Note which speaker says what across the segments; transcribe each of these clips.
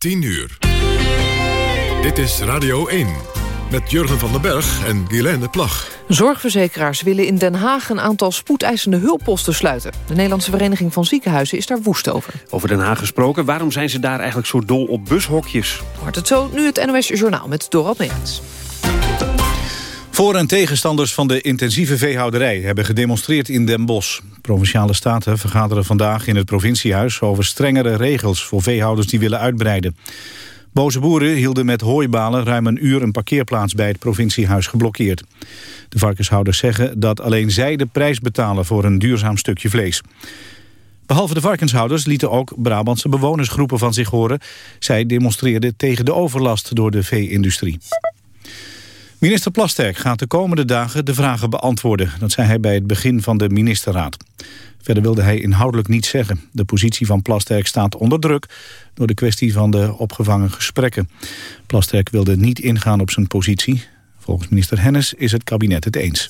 Speaker 1: 10 uur. Dit is Radio 1 met Jurgen van den Berg en Guilaine Plag.
Speaker 2: Zorgverzekeraars willen in Den Haag een aantal spoedeisende hulpposten sluiten. De Nederlandse Vereniging van Ziekenhuizen is daar woest over.
Speaker 3: Over Den Haag gesproken, waarom zijn ze daar eigenlijk zo dol op bushokjes?
Speaker 2: Hoort het zo, nu het NOS Journaal met Dorald Megens.
Speaker 4: Voor- en tegenstanders van de intensieve veehouderij hebben gedemonstreerd in Den Bosch. Provinciale staten vergaderen vandaag in het provinciehuis over strengere regels voor veehouders die willen uitbreiden. Boze boeren hielden met hooibalen ruim een uur een parkeerplaats bij het provinciehuis geblokkeerd. De varkenshouders zeggen dat alleen zij de prijs betalen voor een duurzaam stukje vlees. Behalve de varkenshouders lieten ook Brabantse bewonersgroepen van zich horen. Zij demonstreerden tegen de overlast door de vee-industrie. Minister Plasterk gaat de komende dagen de vragen beantwoorden. Dat zei hij bij het begin van de ministerraad. Verder wilde hij inhoudelijk niets zeggen. De positie van Plasterk staat onder druk... door de kwestie van de opgevangen gesprekken. Plasterk wilde niet ingaan op zijn positie. Volgens minister Hennis is het kabinet het eens.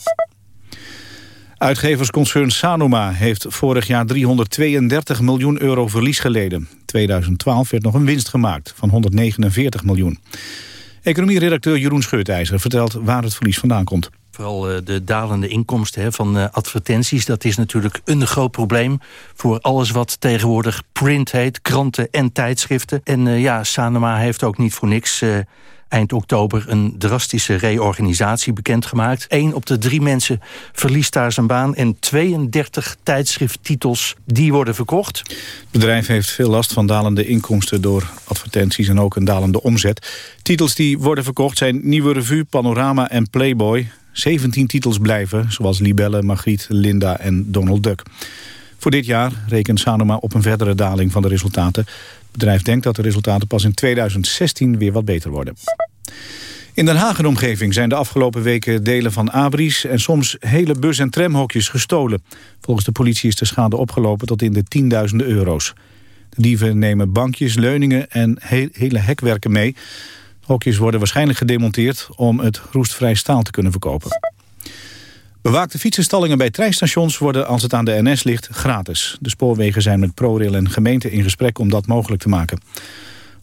Speaker 4: Uitgeversconcern Sanoma heeft vorig jaar 332 miljoen euro verlies geleden. 2012 werd nog een winst gemaakt van 149 miljoen. Economieredacteur Jeroen Scheutijzer vertelt waar het verlies vandaan komt.
Speaker 5: Vooral eh, de dalende inkomsten van eh, advertenties. Dat is natuurlijk een groot probleem voor alles wat tegenwoordig print heet. Kranten en tijdschriften. En eh, ja, Sanoma heeft ook niet voor niks eind oktober een drastische reorganisatie bekendgemaakt. Eén op de drie mensen verliest daar zijn baan... en 32 tijdschrifttitels die worden verkocht. Het
Speaker 4: bedrijf heeft veel last van dalende inkomsten door advertenties... en ook een dalende omzet. Titels die worden verkocht zijn Nieuwe Revue, Panorama en Playboy. 17 titels blijven, zoals Libelle, Margriet, Linda en Donald Duck. Voor dit jaar rekent Sanoma op een verdere daling van de resultaten. Het bedrijf denkt dat de resultaten pas in 2016 weer wat beter worden. In Den Haag en omgeving zijn de afgelopen weken delen van abris... en soms hele bus- en tramhokjes gestolen. Volgens de politie is de schade opgelopen tot in de tienduizenden euro's. De dieven nemen bankjes, leuningen en hele hekwerken mee. Hokjes worden waarschijnlijk gedemonteerd... om het roestvrij staal te kunnen verkopen. Bewaakte fietsenstallingen bij treinstations worden als het aan de NS ligt gratis. De spoorwegen zijn met ProRail en gemeente in gesprek om dat mogelijk te maken.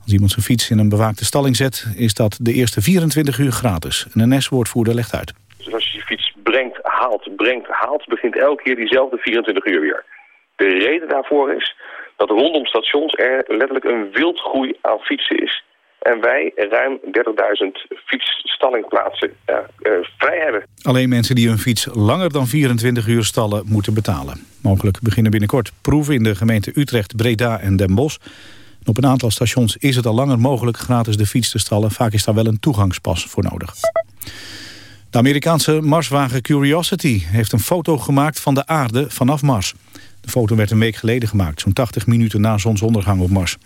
Speaker 4: Als iemand zijn fiets in een bewaakte stalling zet, is dat de eerste 24 uur gratis. Een NS-woordvoerder legt uit.
Speaker 6: Dus als je je fiets brengt, haalt, brengt, haalt, begint elke keer diezelfde 24 uur weer. De reden daarvoor is dat rondom stations er letterlijk een wildgroei aan fietsen is en wij ruim 30.000 fietsstallingplaatsen uh, vrij hebben.
Speaker 4: Alleen mensen die hun fiets langer dan 24 uur stallen moeten betalen. Mogelijk beginnen binnenkort proeven in de gemeente Utrecht, Breda en Den Bosch. op een aantal stations is het al langer mogelijk gratis de fiets te stallen. Vaak is daar wel een toegangspas voor nodig. De Amerikaanse Marswagen Curiosity heeft een foto gemaakt van de aarde vanaf Mars. De foto werd een week geleden gemaakt, zo'n 80 minuten na zonsondergang op Mars.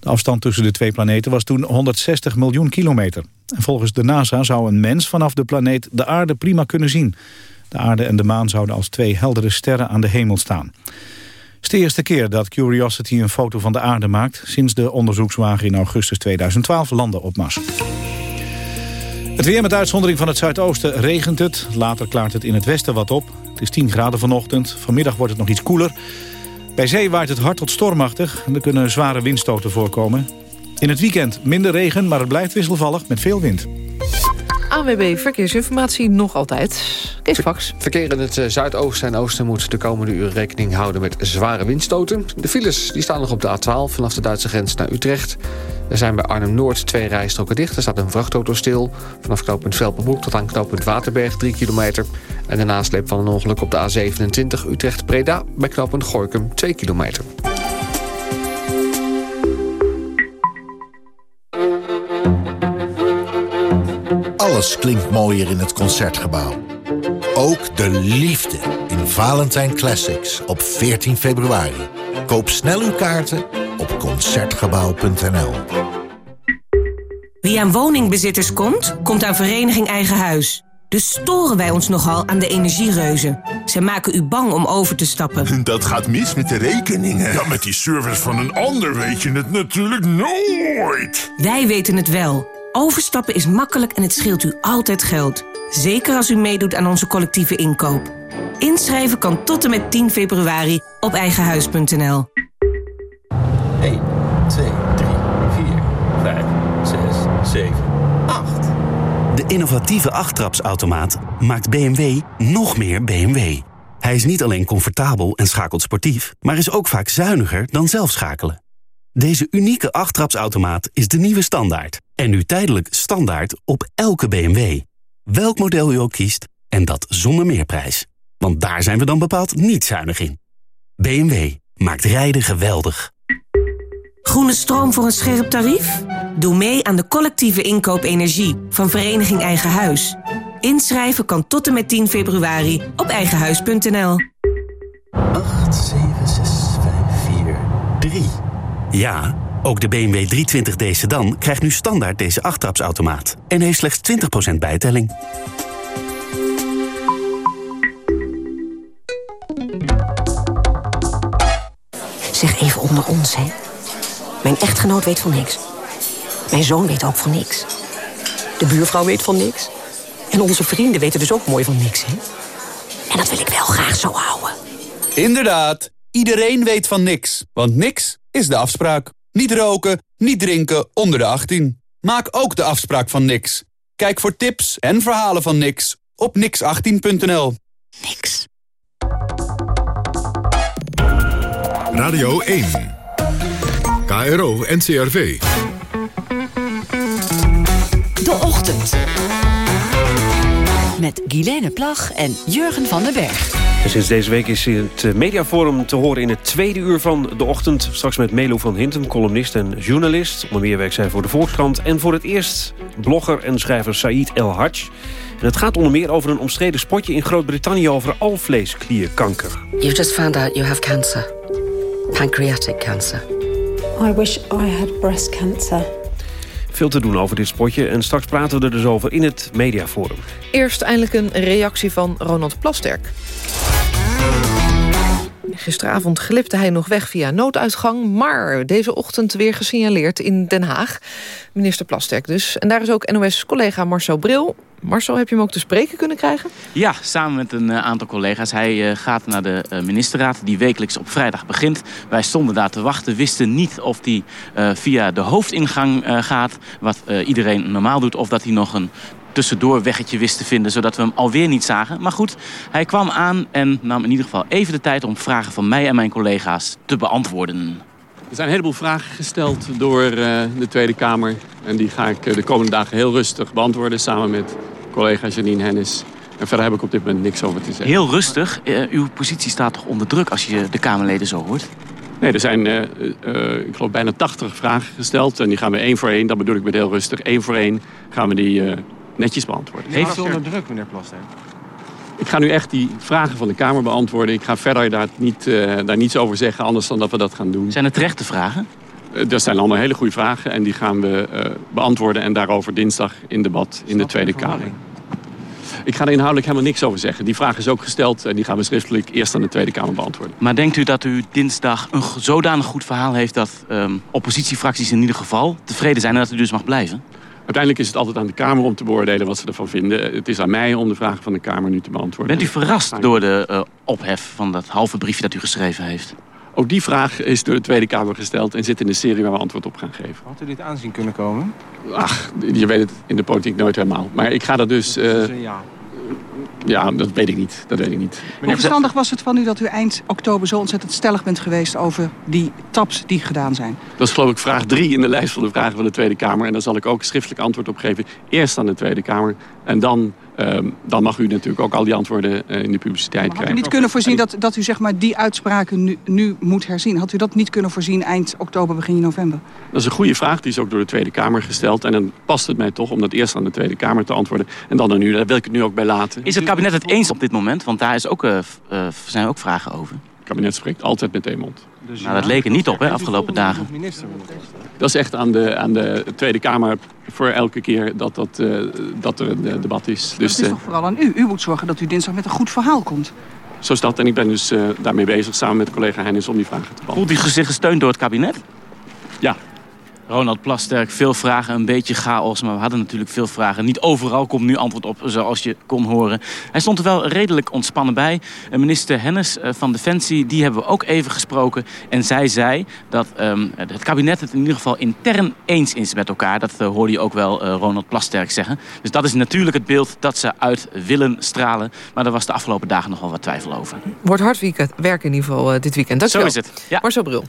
Speaker 4: De afstand tussen de twee planeten was toen 160 miljoen kilometer. En volgens de NASA zou een mens vanaf de planeet de aarde prima kunnen zien. De aarde en de maan zouden als twee heldere sterren aan de hemel staan. Het is de eerste keer dat Curiosity een foto van de aarde maakt... sinds de onderzoekswagen in augustus 2012 landde op Mars. Het weer met uitzondering van het zuidoosten regent het. Later klaart het in het westen wat op. Het is 10 graden vanochtend. Vanmiddag wordt het nog iets koeler. Bij zee waait het hard tot stormachtig en er kunnen zware windstoten voorkomen. In het weekend minder regen, maar het blijft wisselvallig met veel wind.
Speaker 2: AWB Verkeersinformatie nog altijd. Kees Fax.
Speaker 7: Verkeer in het eh, zuidoosten en oosten moet de komende uren rekening houden met zware windstoten. De files die staan nog op de A12 vanaf de Duitse grens naar Utrecht. Er zijn bij Arnhem-Noord twee rijstroken dicht. Er staat een vrachtauto stil. Vanaf knooppunt Velpenbroek tot aan knooppunt Waterberg 3 kilometer. En de nasleep van een ongeluk op de A27 Utrecht-Breda... bij knooppunt Gorkum 2 kilometer.
Speaker 8: Alles klinkt mooier in het Concertgebouw. Ook de liefde in Valentijn Classics op 14 februari. Koop snel uw kaarten op Concertgebouw.nl.
Speaker 9: Wie aan woningbezitters komt, komt aan Vereniging Eigen Huis. Dus storen wij ons nogal aan de energiereuzen. Ze maken u bang om over te stappen.
Speaker 10: Dat gaat mis met de rekeningen.
Speaker 11: Ja, met die service van een ander weet je het natuurlijk nooit.
Speaker 9: Wij weten het wel. Overstappen is makkelijk en het scheelt u altijd geld. Zeker als u meedoet aan onze collectieve inkoop. Inschrijven kan tot en met 10 februari op eigenhuis.nl.
Speaker 12: 1, 2, 3, 4, 5, 6, 7, 8. De innovatieve achttrapsautomaat maakt BMW nog meer BMW. Hij is niet alleen comfortabel en schakelt sportief, maar is ook vaak zuiniger dan zelf schakelen. Deze unieke achttrapsautomaat is de nieuwe standaard. En nu tijdelijk standaard op elke BMW. Welk model u ook kiest, en dat zonder meerprijs. Want daar zijn we dan bepaald niet zuinig in. BMW maakt rijden geweldig.
Speaker 9: Groene stroom voor een scherp tarief? Doe mee aan de collectieve inkoop energie van Vereniging Eigen Huis. Inschrijven kan tot en met 10 februari op eigenhuis.nl.
Speaker 12: 8, 7, 6, 5, 4, 3. Ja, ook de BMW 320d sedan krijgt nu standaard deze achttrapsautomaat. En heeft slechts 20% bijtelling.
Speaker 13: Zeg even onder ons, hè. Mijn echtgenoot weet van niks. Mijn zoon weet ook van niks. De buurvrouw weet van niks. En onze vrienden weten dus ook mooi van niks, hè. En dat wil ik wel graag zo houden.
Speaker 14: Inderdaad, iedereen weet van niks. Want niks is de afspraak. Niet roken, niet drinken onder de 18. Maak ook de afspraak van niks. Kijk voor tips en verhalen van niks op nix18.nl.
Speaker 13: Niks.
Speaker 1: Radio 1. KRO NCRV.
Speaker 15: De Ochtend. Met Guilaine Plag en Jurgen van den Berg.
Speaker 3: En sinds deze week is het eh, mediaforum te horen in het tweede uur van de ochtend. Straks met Melo van Hintem, columnist en journalist. Onder meer werkt zij voor de Volkskrant. En voor het eerst blogger en schrijver Said El Hadj. En het gaat onder meer over een omstreden spotje in Groot-Brittannië... over alvleesklierkanker.
Speaker 13: You've just found out you have cancer. Pancreatic cancer.
Speaker 16: I wish I had breast cancer.
Speaker 3: Veel te doen over dit spotje en straks praten we er dus over in het mediaforum.
Speaker 2: Eerst eindelijk een reactie van Ronald Plasterk. Gisteravond glipte hij nog weg via nooduitgang... maar deze ochtend weer gesignaleerd in Den Haag. Minister Plasterk dus. En daar is ook NOS-collega Marcel Bril. Marcel, heb je hem ook te spreken kunnen krijgen?
Speaker 17: Ja, samen met een uh, aantal collega's. Hij uh, gaat naar de uh, ministerraad die wekelijks op vrijdag begint. Wij stonden daar te wachten, wisten niet of die via de hoofdingang gaat... wat iedereen normaal doet, of dat hij nog een tussendoor weggetje wist te vinden... zodat we hem alweer niet zagen. Maar goed, hij kwam aan en nam in ieder geval even de tijd... om vragen van mij en mijn collega's te beantwoorden.
Speaker 18: Er zijn een heleboel vragen gesteld door uh, de Tweede Kamer. En die ga ik de komende dagen heel rustig beantwoorden... samen met collega Janine Hennis. En verder heb ik op dit moment niks over te zeggen.
Speaker 17: Heel rustig? Uh, uw positie staat toch onder druk als je de Kamerleden zo hoort?
Speaker 18: Nee, er zijn, uh, uh, ik geloof, bijna 80 vragen gesteld. En die gaan we één voor één, dat bedoel ik met heel rustig... één voor één gaan we die netjes beantwoorden.
Speaker 19: Heeft u onder druk, meneer Plasterk?
Speaker 18: Ik ga nu echt die vragen van de Kamer beantwoorden. Ik ga verder daar, niet, uh, daar niets over zeggen, anders dan dat we dat gaan doen.
Speaker 17: Zijn het terechte vragen?
Speaker 18: Uh, dat zijn allemaal hele goede vragen en die gaan we uh, beantwoorden... en daarover dinsdag in debat in de Tweede Kamer. Ik ga er inhoudelijk helemaal niks over zeggen. Die vraag is ook gesteld en die gaan we schriftelijk eerst aan de Tweede Kamer beantwoorden.
Speaker 17: Maar denkt u dat u dinsdag een zodanig goed verhaal heeft... dat um, oppositiefracties in ieder geval tevreden zijn en dat u dus mag blijven?
Speaker 18: Uiteindelijk is het altijd aan de Kamer om te beoordelen wat ze ervan vinden. Het is aan mij om de vragen van de Kamer nu te beantwoorden.
Speaker 17: Bent u verrast door de uh, ophef van dat halve briefje dat u geschreven heeft?
Speaker 18: Ook die vraag is door de Tweede Kamer gesteld en zit in de serie waar we antwoord op gaan geven.
Speaker 19: Had u dit aanzien kunnen komen?
Speaker 18: Ach, je weet het in de politiek nooit helemaal. Maar ik ga dat dus... Uh,
Speaker 19: ja.
Speaker 18: Ja, dat weet ik niet. Dat weet ik niet.
Speaker 20: Hoe verstandig was het van u dat u eind oktober zo ontzettend stellig bent geweest over die taps die gedaan zijn?
Speaker 18: Dat is geloof ik vraag drie in de lijst van de vragen van de Tweede Kamer. En daar zal ik ook schriftelijk antwoord op geven. Eerst aan de Tweede Kamer en dan Um, dan mag u natuurlijk ook al die antwoorden uh, in de publiciteit
Speaker 20: maar
Speaker 18: krijgen.
Speaker 20: Had u niet kunnen voorzien dat, dat u zeg maar, die uitspraken nu, nu moet herzien? Had u dat niet kunnen voorzien eind oktober, begin november?
Speaker 18: Dat is een goede vraag. Die is ook door de Tweede Kamer gesteld. En dan past het mij toch om dat eerst aan de Tweede Kamer te antwoorden. En dan aan u. Daar wil ik het nu ook bij laten.
Speaker 17: Is het kabinet het eens op dit moment? Want daar is ook, uh, uh, zijn ook vragen over.
Speaker 18: Het kabinet spreekt altijd met één mond.
Speaker 17: Dus nou, dat leek er niet op, hè, afgelopen dagen.
Speaker 18: Dat is echt aan de, aan de Tweede Kamer voor elke keer dat, dat, uh, dat er een uh, debat is.
Speaker 20: Dus, het is toch vooral aan u. U moet zorgen dat u dinsdag met een goed verhaal komt.
Speaker 18: Zo is dat. En ik ben dus uh, daarmee bezig samen met collega Hennis om die vragen te beantwoorden.
Speaker 17: Voelt u zich gesteund door het kabinet?
Speaker 18: Ja.
Speaker 17: Ronald Plasterk, veel vragen, een beetje chaos. Maar we hadden natuurlijk veel vragen. Niet overal komt nu antwoord op, zoals je kon horen. Hij stond er wel redelijk ontspannen bij. Minister Hennis van Defensie, die hebben we ook even gesproken. En zij zei dat um, het kabinet het in ieder geval intern eens is met elkaar. Dat uh, hoorde je ook wel uh, Ronald Plasterk zeggen. Dus dat is natuurlijk het beeld dat ze uit willen stralen. Maar daar was de afgelopen dagen nogal wat twijfel over.
Speaker 2: Wordt hard werken in ieder geval uh, dit weekend. Dat
Speaker 17: Zo is het. Ja.
Speaker 2: Marcel Bril.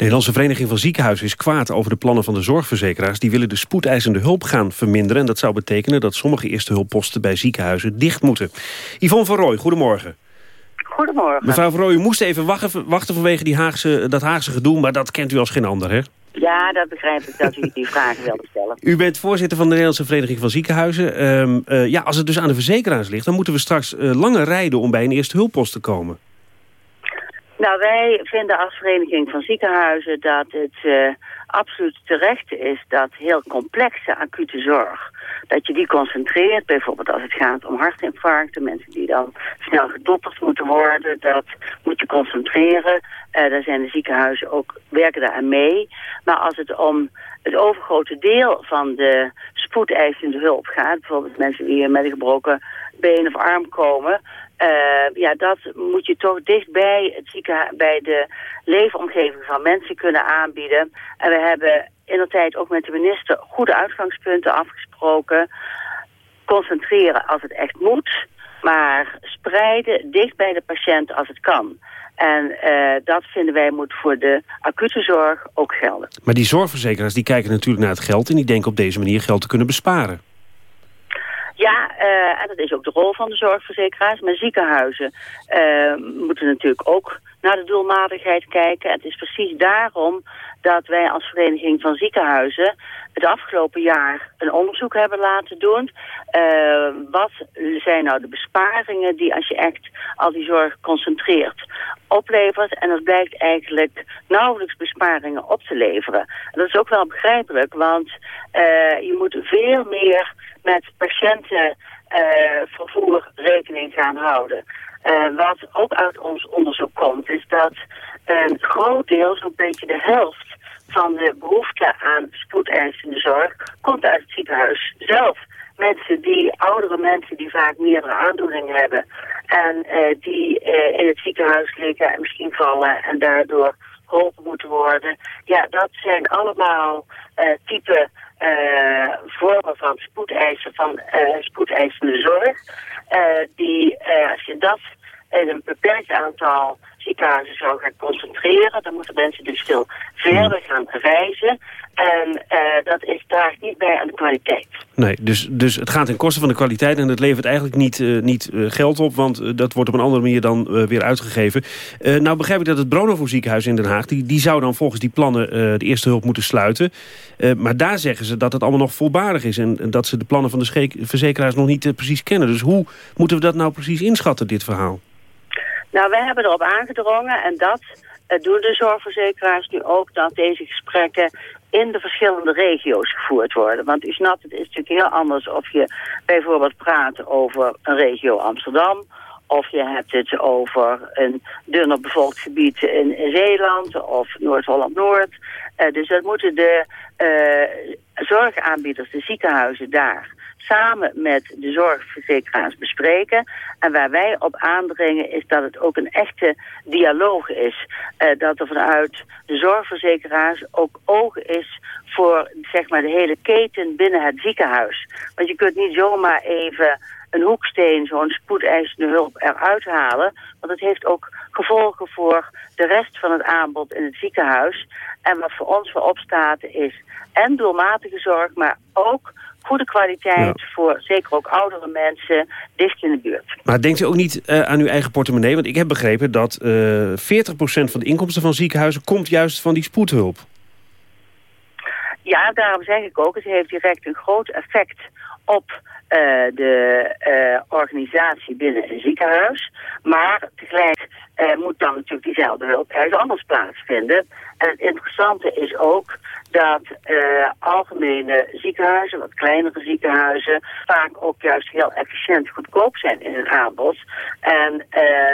Speaker 3: De Nederlandse Vereniging van Ziekenhuizen is kwaad over de plannen van de zorgverzekeraars. Die willen de spoedeisende hulp gaan verminderen. En dat zou betekenen dat sommige eerste hulpposten bij ziekenhuizen dicht moeten. Yvonne van Rooij, goedemorgen.
Speaker 21: Goedemorgen.
Speaker 3: Mevrouw van Rooij, u moest even wachten, wachten vanwege die Haagse, dat Haagse gedoe. Maar dat kent u als geen ander, hè?
Speaker 21: Ja, dat begrijp ik dat u die vragen wilde stellen.
Speaker 3: U bent voorzitter van de Nederlandse Vereniging van Ziekenhuizen. Um, uh, ja, als het dus aan de verzekeraars ligt... dan moeten we straks uh, langer rijden om bij een eerste hulppost te komen.
Speaker 21: Nou, wij vinden als Vereniging van Ziekenhuizen dat het uh, absoluut terecht is dat heel complexe acute zorg, dat je die concentreert, bijvoorbeeld als het gaat om hartinfarcten, mensen die dan snel gedotterd moeten worden, dat moet je concentreren. Uh, daar zijn de ziekenhuizen ook, werken daar aan mee. Maar als het om het overgrote deel van de spoedeisende hulp gaat, bijvoorbeeld mensen die met een gebroken been of arm komen, uh, ja, dat moet je toch dichtbij het ziekenhuis, bij de leefomgeving van mensen kunnen aanbieden. En we hebben in de tijd ook met de minister goede uitgangspunten afgesproken. Concentreren als het echt moet, maar spreiden dicht bij de patiënt als het kan. En uh, dat vinden wij moet voor de acute zorg ook gelden.
Speaker 3: Maar die zorgverzekeraars die kijken natuurlijk naar het geld... en die denken op deze manier geld te kunnen besparen.
Speaker 21: Ja, uh, en dat is ook de rol van de zorgverzekeraars. Maar ziekenhuizen uh, moeten natuurlijk ook naar de doelmatigheid kijken. Het is precies daarom dat wij als Vereniging van Ziekenhuizen het afgelopen jaar een onderzoek hebben laten doen. Uh, wat zijn nou de besparingen die als je echt al die zorg concentreert oplevert. En dat blijkt eigenlijk nauwelijks besparingen op te leveren. En dat is ook wel begrijpelijk, want uh, je moet veel meer met patiëntenvervoer uh, rekening gaan houden. Uh, wat ook uit ons onderzoek komt, is dat een groot deel, zo'n beetje de helft van de behoefte aan spoedeisende zorg, komt uit het ziekenhuis zelf. Mensen die, oudere mensen die vaak meerdere aandoeningen hebben en uh, die in het ziekenhuis liggen en misschien vallen en daardoor geholpen moeten worden. Ja, dat zijn allemaal uh, type uh, vormen van spoedeisen, van uh, spoedeisende zorg. Uh, die, als je dat in een beperkt aantal ziekenhuizen zou gaan concentreren, dan moeten mensen dus veel verder gaan reizen. En dat is, draagt niet bij aan de kwaliteit.
Speaker 3: Nee, dus, dus het gaat ten koste van de kwaliteit en het levert eigenlijk niet, uh, niet uh, geld op... want dat wordt op een andere manier dan weer uitgegeven. nou begrijp ik dat het Bronovo ziekenhuis in Den Haag... die, die zou dan volgens die plannen de eerste hulp moeten sluiten. maar daar zeggen ze dat het allemaal nog volbaardig is... en, en dat ze de plannen van de verzekeraars nog niet precies kennen. Dus hoe moeten we dat nou precies inschatten, dit verhaal?
Speaker 21: Nou, wij hebben erop aangedrongen en dat doen de zorgverzekeraars nu ook... dat deze gesprekken in de verschillende regio's gevoerd worden. Want u snapt, het is natuurlijk heel anders of je bijvoorbeeld praat over een regio Amsterdam... of je hebt het over een dunner bevolkt gebied in, Zeeland of Noord-Holland-Noord. Uh, dus dat moeten de uh, zorgaanbieders, de ziekenhuizen daar samen met de zorgverzekeraars bespreken. En waar wij op aandringen is dat het ook een echte dialoog is. Uh, dat er vanuit de zorgverzekeraars ook oog is voor zeg maar, de hele keten binnen het ziekenhuis. Want je kunt niet zomaar even een hoeksteen, zo'n spoedeisende hulp eruit halen. Want het heeft ook gevolgen voor de rest van het aanbod in het ziekenhuis. En wat voor ons voorop staat is en doelmatige zorg, maar ook goede kwaliteit ja. voor zeker ook oudere mensen dicht in de buurt.
Speaker 3: Maar denkt u ook niet uh, aan uw eigen portemonnee? Want ik heb begrepen dat uh, 40% van de inkomsten van ziekenhuizen komt juist van die spoedhulp.
Speaker 21: Ja, daarom zeg ik ook, het heeft direct een groot effect op uh, de uh, organisatie binnen een ziekenhuis. Maar tegelijk uh, moet dan natuurlijk diezelfde hulp ergens anders plaatsvinden. En het interessante is ook dat algemene ziekenhuizen, wat kleinere ziekenhuizen, vaak ook juist heel efficiënt goedkoop zijn in hun aanbod. En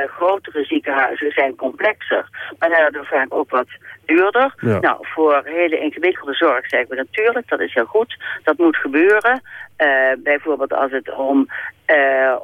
Speaker 21: grotere ziekenhuizen zijn complexer, maar daardoor vaak ook wat duurder.
Speaker 3: Ja.
Speaker 21: Nou, voor hele ingewikkelde zorg zeggen we natuurlijk, dat is heel goed. Dat moet gebeuren. Eh, bijvoorbeeld als het om eh,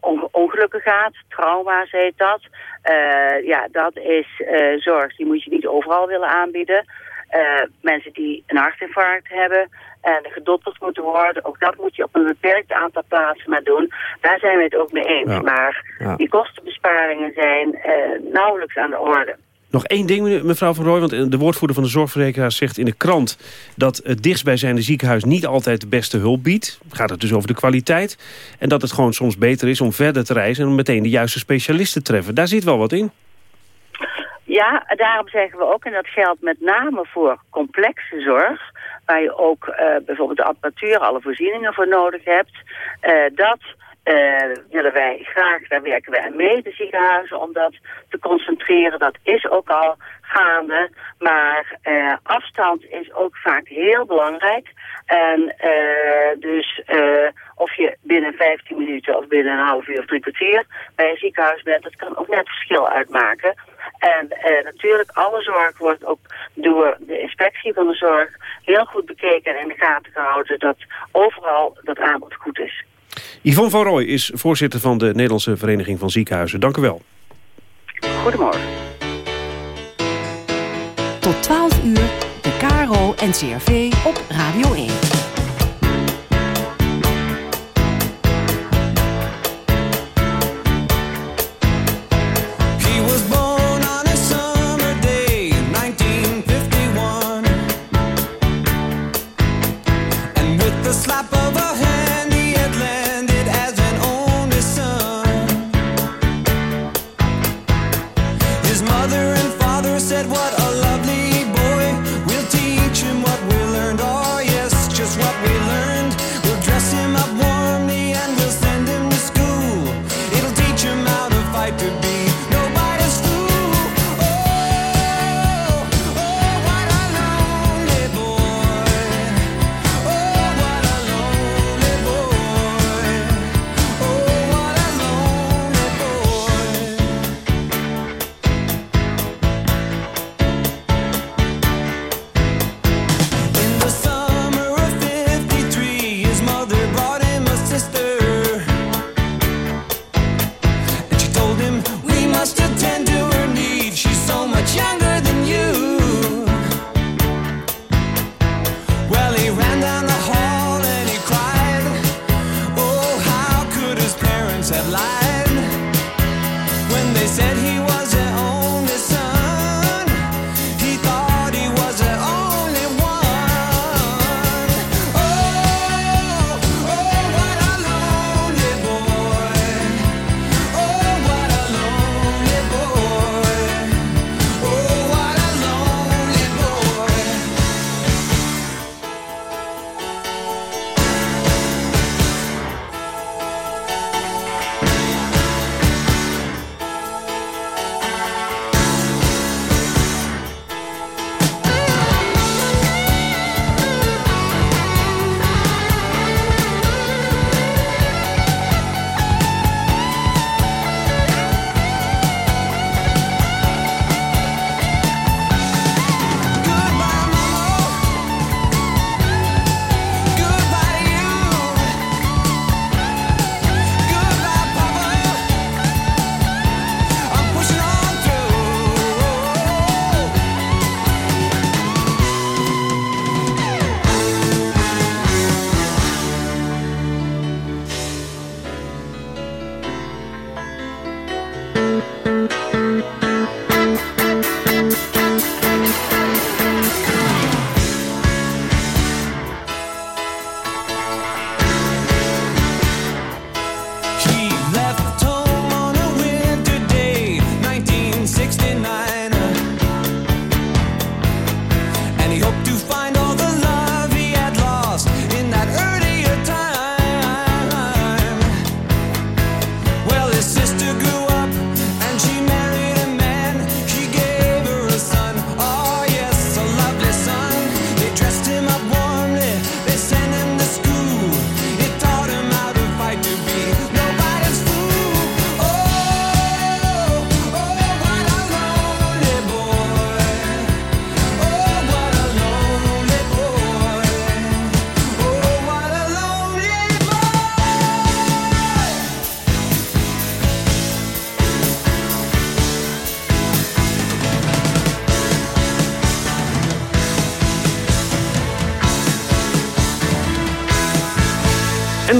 Speaker 21: on- ongelukken gaat, trauma's heet dat. Eh, ja, dat is eh, zorg, die moet je niet overal willen aanbieden. Eh, mensen die een hartinfarct hebben en gedokterd moeten worden, ook dat moet je op een beperkt aantal plaatsen maar doen. Daar zijn we het ook mee eens.
Speaker 3: Ja.
Speaker 21: Maar
Speaker 3: Ja.
Speaker 21: die kostenbesparingen zijn eh, nauwelijks aan de orde.
Speaker 3: Nog één ding, mevrouw Van Rooij, want eh, de woordvoerder van de zorgverzekeraar zegt in de krant... dat het dichtstbijzijnde ziekenhuis niet altijd de beste hulp biedt. Gaat het dus over de kwaliteit. En dat het gewoon soms beter is om verder te reizen... en om meteen de juiste specialisten te treffen. Daar zit wel wat in.
Speaker 21: Ja, daarom zeggen we ook, en dat geldt met name voor complexe zorg, waar je ook eh, bijvoorbeeld de apparatuur, alle voorzieningen voor nodig hebt, eh, dat eh, willen wij graag, daar werken wij mee, de ziekenhuizen, om dat te concentreren. Dat is ook al gaande, maar eh, afstand is ook vaak heel belangrijk. En eh, dus of je binnen 15 minuten of binnen een half uur of drie kwartier bij een ziekenhuis bent, dat kan ook net verschil uitmaken. En natuurlijk, alle zorg wordt ook door de inspectie van de zorg heel goed bekeken en in de gaten gehouden dat overal dat aanbod goed is.
Speaker 3: Yvonne van Rooij is voorzitter van de Nederlandse Vereniging van Ziekenhuizen. Dank u wel.
Speaker 21: Goedemorgen.
Speaker 15: Tot 12 uur, de KRO en CRV op Radio 1.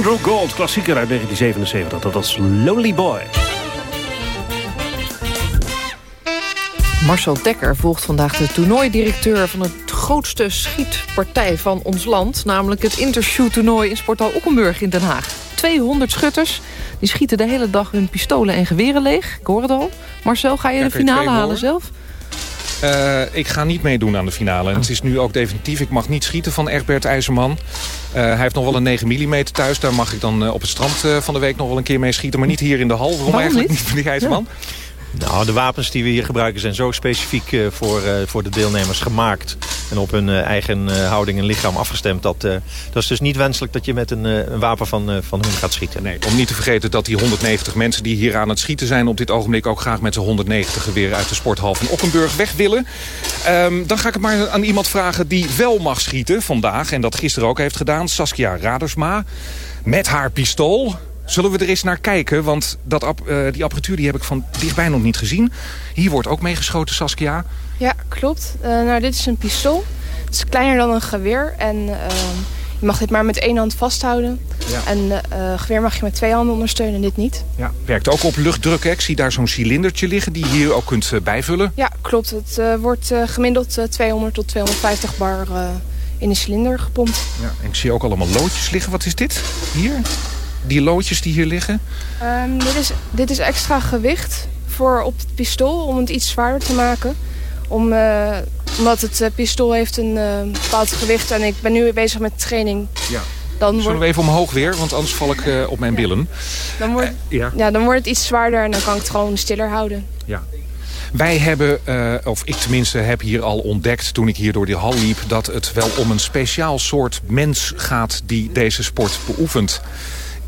Speaker 3: Andrew Gold, klassieker uit 1977. Dat was Lonely Boy.
Speaker 2: Marcel Dekker volgt vandaag de toernooidirecteur... van het grootste schietpartij van ons land... namelijk het Intershoot-toernooi in Sporthal Oppenburg in Den Haag. 200 schutters, die schieten de hele dag hun pistolen en geweren leeg. Ik hoor het al. Marcel, ga je
Speaker 22: Ja,
Speaker 2: de
Speaker 22: je
Speaker 2: finale halen
Speaker 22: horen?
Speaker 2: zelf?
Speaker 22: Eh, ik ga niet meedoen aan de finale. En het is nu ook definitief. Ik mag niet schieten van Egbert IJzerman. Eh, hij heeft nog wel een 9 mm thuis. Daar mag ik dan eh, op het strand eh, van de week nog wel een keer mee schieten. Maar niet hier in de hal. Waarom, eigenlijk
Speaker 23: niet?
Speaker 22: die IJzerman?
Speaker 23: Nou, de wapens die we hier gebruiken zijn zo specifiek eh, voor, eh, voor de deelnemers gemaakt. En op hun eh, eigen eh, houding en lichaam afgestemd. Dat, eh, dat is dus niet wenselijk dat je met een, wapen van, van hun gaat schieten.
Speaker 22: Nee, om niet te vergeten dat die 190 mensen die hier aan het schieten zijn... op dit ogenblik ook graag met z'n 190 geweren uit de sporthal van Oppenburg weg willen. Ehm, dan ga ik het maar aan iemand vragen die wel mag schieten vandaag. En dat gisteren ook heeft gedaan. Saskia Radersma. Met haar pistool. Zullen we er eens naar kijken? Want dat die apparatuur die heb ik van dichtbij nog niet gezien. Hier wordt ook meegeschoten, Saskia.
Speaker 24: Ja, klopt. Eh, nou, dit is een pistool. Het is kleiner dan een geweer. En ehm, je mag dit maar met één hand vasthouden.
Speaker 22: Ja.
Speaker 24: En eh geweer mag je met twee handen ondersteunen en dit niet.
Speaker 22: Ja, werkt ook op luchtdruk. hè? Ik zie daar zo'n cilindertje liggen die je hier ook kunt bijvullen.
Speaker 24: Ja, klopt. Het wordt gemiddeld eh, 200 tot 250 bar in de cilinder gepompt.
Speaker 22: Ja, en ik zie ook allemaal loodjes liggen. Wat is dit? Hier? Die loodjes die hier liggen?
Speaker 24: Ehm, dit, is, dit is extra gewicht voor op het pistool om het iets zwaarder te maken. Om, eh, omdat het eh, pistool heeft een eh, bepaald gewicht en ik ben nu bezig met training.
Speaker 22: Ja.
Speaker 24: Dan
Speaker 22: Zullen
Speaker 24: wordt,
Speaker 22: we even omhoog weer? Want anders val ik op mijn billen.
Speaker 24: dan, wordt,
Speaker 22: ja.
Speaker 24: ja, dan wordt het iets zwaarder en dan kan ik het gewoon stiller houden.
Speaker 22: Ja. Wij hebben, of ik tenminste heb hier al ontdekt toen ik hier door die hal liep... dat het wel om een speciaal soort mens gaat die deze sport beoefent.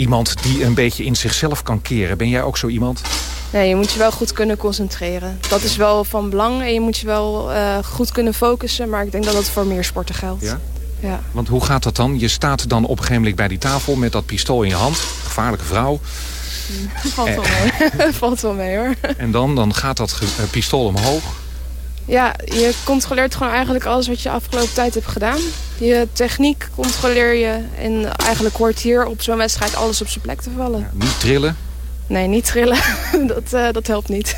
Speaker 22: Iemand die een beetje in zichzelf kan keren. Ben jij ook zo iemand?
Speaker 24: Nee, je moet je wel goed kunnen concentreren. Dat is wel van belang en je moet je wel eh, goed kunnen focussen. Maar ik denk dat dat voor meer sporten geldt.
Speaker 22: Ja?
Speaker 24: Ja.
Speaker 22: Want hoe gaat dat dan? Je staat dan op een gegeven moment bij die tafel met dat pistool in je hand. Gevaarlijke vrouw.
Speaker 24: Valt wel mee. Valt wel mee hoor.
Speaker 22: En dan, dan gaat dat eh, pistool omhoog.
Speaker 24: Ja, je controleert gewoon eigenlijk alles wat je de afgelopen tijd hebt gedaan. Je techniek controleer je. En eigenlijk hoort hier op zo'n wedstrijd alles op zijn plek te vallen.
Speaker 22: Niet trillen.
Speaker 24: Nee, niet trillen. dat, eh, dat helpt niet.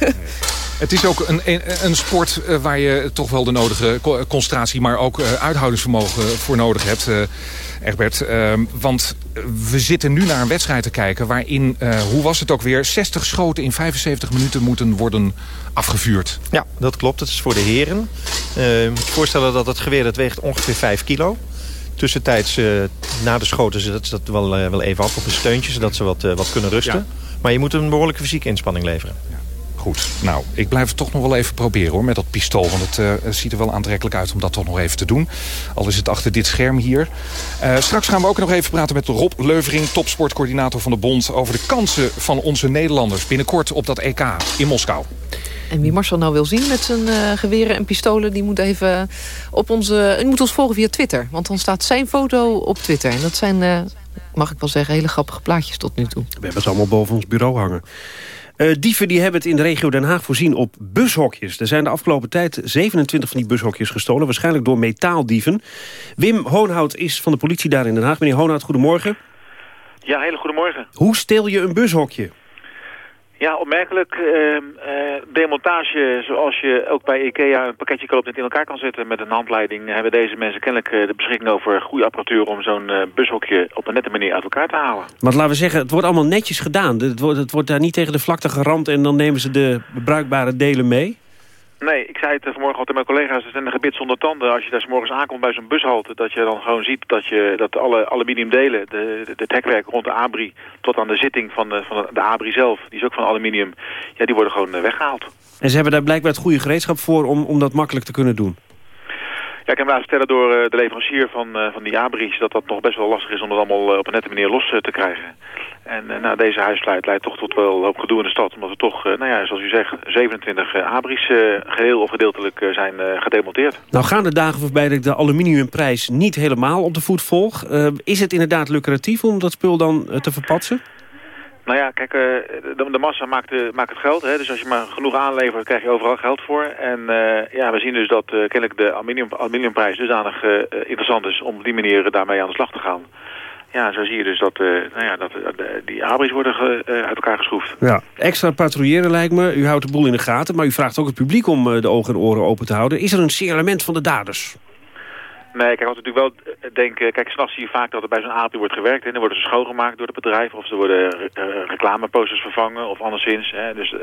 Speaker 22: Het is ook een, een, een sport eh, waar je toch wel de nodige co- concentratie... maar ook eh, uithoudingsvermogen voor nodig hebt, eh, Egbert. Eh, want we zitten nu naar een wedstrijd te kijken... waarin, eh, hoe was het ook weer... 60 schoten in 75 minuten moeten worden afgevuurd.
Speaker 23: Ja, dat klopt. Het is voor de heren. Eh, je moet je voorstellen dat het geweer dat weegt ongeveer 5 kilo. Tussentijds, eh, na de schoten, zetten ze dat wel, eh, wel even af op een steuntje... zodat ze wat, eh, wat kunnen rusten.
Speaker 22: Ja.
Speaker 23: Maar je moet een behoorlijke fysieke inspanning leveren.
Speaker 22: Goed, nou, ik blijf het toch nog wel even proberen hoor, met dat pistool. Want het eh, ziet er wel aantrekkelijk uit om dat toch nog even te doen. Al is het achter dit scherm hier. Eh, straks gaan we ook nog even praten met Rob Leuvering... topsportcoördinator van de Bond... over de kansen van onze Nederlanders binnenkort op dat EK in Moskou.
Speaker 2: En wie Marcel nou wil zien met zijn eh, geweren en pistolen... die moet even op onze... Die moet ons volgen via Twitter. Want dan staat zijn foto op Twitter. En dat zijn, eh, mag ik wel zeggen, hele grappige plaatjes tot nu toe.
Speaker 3: We hebben ze allemaal boven ons bureau hangen. Eh, dieven die hebben het in de regio Den Haag voorzien op bushokjes. Er zijn de afgelopen tijd 27 van die bushokjes gestolen. Waarschijnlijk door metaaldieven. Wim Hoonhout is van de politie daar in Den Haag. Meneer Hoonhout, goedemorgen.
Speaker 25: Ja, hele goedemorgen.
Speaker 3: Hoe steel je een bushokje?
Speaker 25: Ja, opmerkelijk. ehm, eh, demontage, zoals je ook bij IKEA een pakketje koopt het in elkaar kan zetten met een handleiding, hebben deze mensen kennelijk eh, de beschikking over goede apparatuur om zo'n eh, bushokje op een nette manier uit elkaar te halen.
Speaker 3: Want laten we zeggen, het wordt allemaal netjes gedaan. Het wordt, het wordt daar niet tegen de vlakte geramd en dan nemen ze de bruikbare delen mee.
Speaker 25: Nee, ik zei het vanmorgen al tegen mijn collega's, het is een gebit zonder tanden. Als je daar 's morgens aankomt bij zo'n bushalte, dat je dan gewoon ziet dat, je, dat alle aluminiumdelen, de, de, het hekwerk rond de abri, tot aan de zitting van de, van de abri zelf, die is ook van aluminium, ja, die worden gewoon eh, weggehaald.
Speaker 3: En ze hebben daar blijkbaar het goede gereedschap voor om, om dat makkelijk te kunnen doen.
Speaker 25: Ja, ik heb mij vertellen door eh, de leverancier van, eh, van die abris dat dat nog best wel lastig is om dat allemaal eh, op een nette manier los te krijgen. En nou, deze huisvlijt leidt toch tot wel hoop gedoe in de stad, omdat er toch, nou ja, zoals u zegt, 27 eh, abris eh, geheel of gedeeltelijk zijn gedemonteerd.
Speaker 3: Nou gaan de dagen voorbij dat ik de aluminiumprijs niet helemaal op de voet volg. Is het inderdaad lucratief om dat spul dan te verpatsen?
Speaker 25: Nou ja, kijk, eh, de, de massa maakt, de, maakt het geld. Hè? Dus als je maar genoeg aanlevert, krijg je overal geld voor. En eh, ja, we zien dus dat eh, kennelijk de aluminium, aluminiumprijs dusdanig eh, interessant is om op die manier daarmee aan de slag te gaan. ja, zo zie je dus dat, eh, nou ja, dat eh, die abris worden ge- eh, uit elkaar geschroefd.
Speaker 3: Ja, extra patrouilleren lijkt me. U houdt de boel in de gaten, maar u vraagt ook het publiek om eh, de ogen en oren open te houden. Is er een signalement van de daders?
Speaker 25: Nee, kijk, wat we natuurlijk wel eh, denken... Kijk, s'nachts zie je vaak dat er bij zo'n API wordt gewerkt. En dan worden ze schoongemaakt door het bedrijf. Of er worden eh, reclameposters vervangen of anderszins. Hè. Dus eh,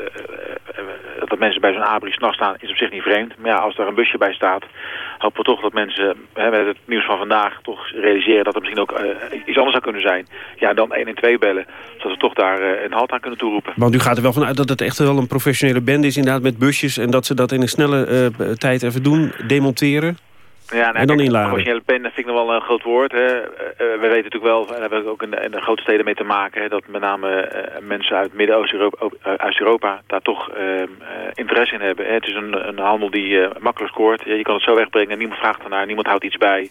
Speaker 25: eh, dat mensen bij zo'n API s'nachts staan is op zich niet vreemd. Maar ja, als er een busje bij staat... hopen we toch dat mensen hè, met het nieuws van vandaag... toch realiseren dat er misschien ook eh, iets anders zou kunnen zijn. Ja, dan 112 bellen. Zodat we toch daar eh, een halt aan kunnen toeroepen.
Speaker 3: Want u gaat er wel vanuit dat het echt wel een professionele band is... inderdaad met busjes en dat ze dat in een snelle eh, tijd even doen, demonteren.
Speaker 25: Ja,
Speaker 3: En dan inladen.
Speaker 25: Professionele pen vind ik nog wel een groot woord. Hè. Eh, eh, we weten natuurlijk wel, en daar hebben we ook in de, in de grote steden mee te maken... Hè, dat met name eh, mensen uit Midden-Oost-Europa uh, Oost-Europa daar toch eh, eh, interesse in hebben. Hè. Het is een, een handel die makkelijk scoort. Ja, je kan het zo wegbrengen, niemand vraagt ernaar, niemand houdt iets bij.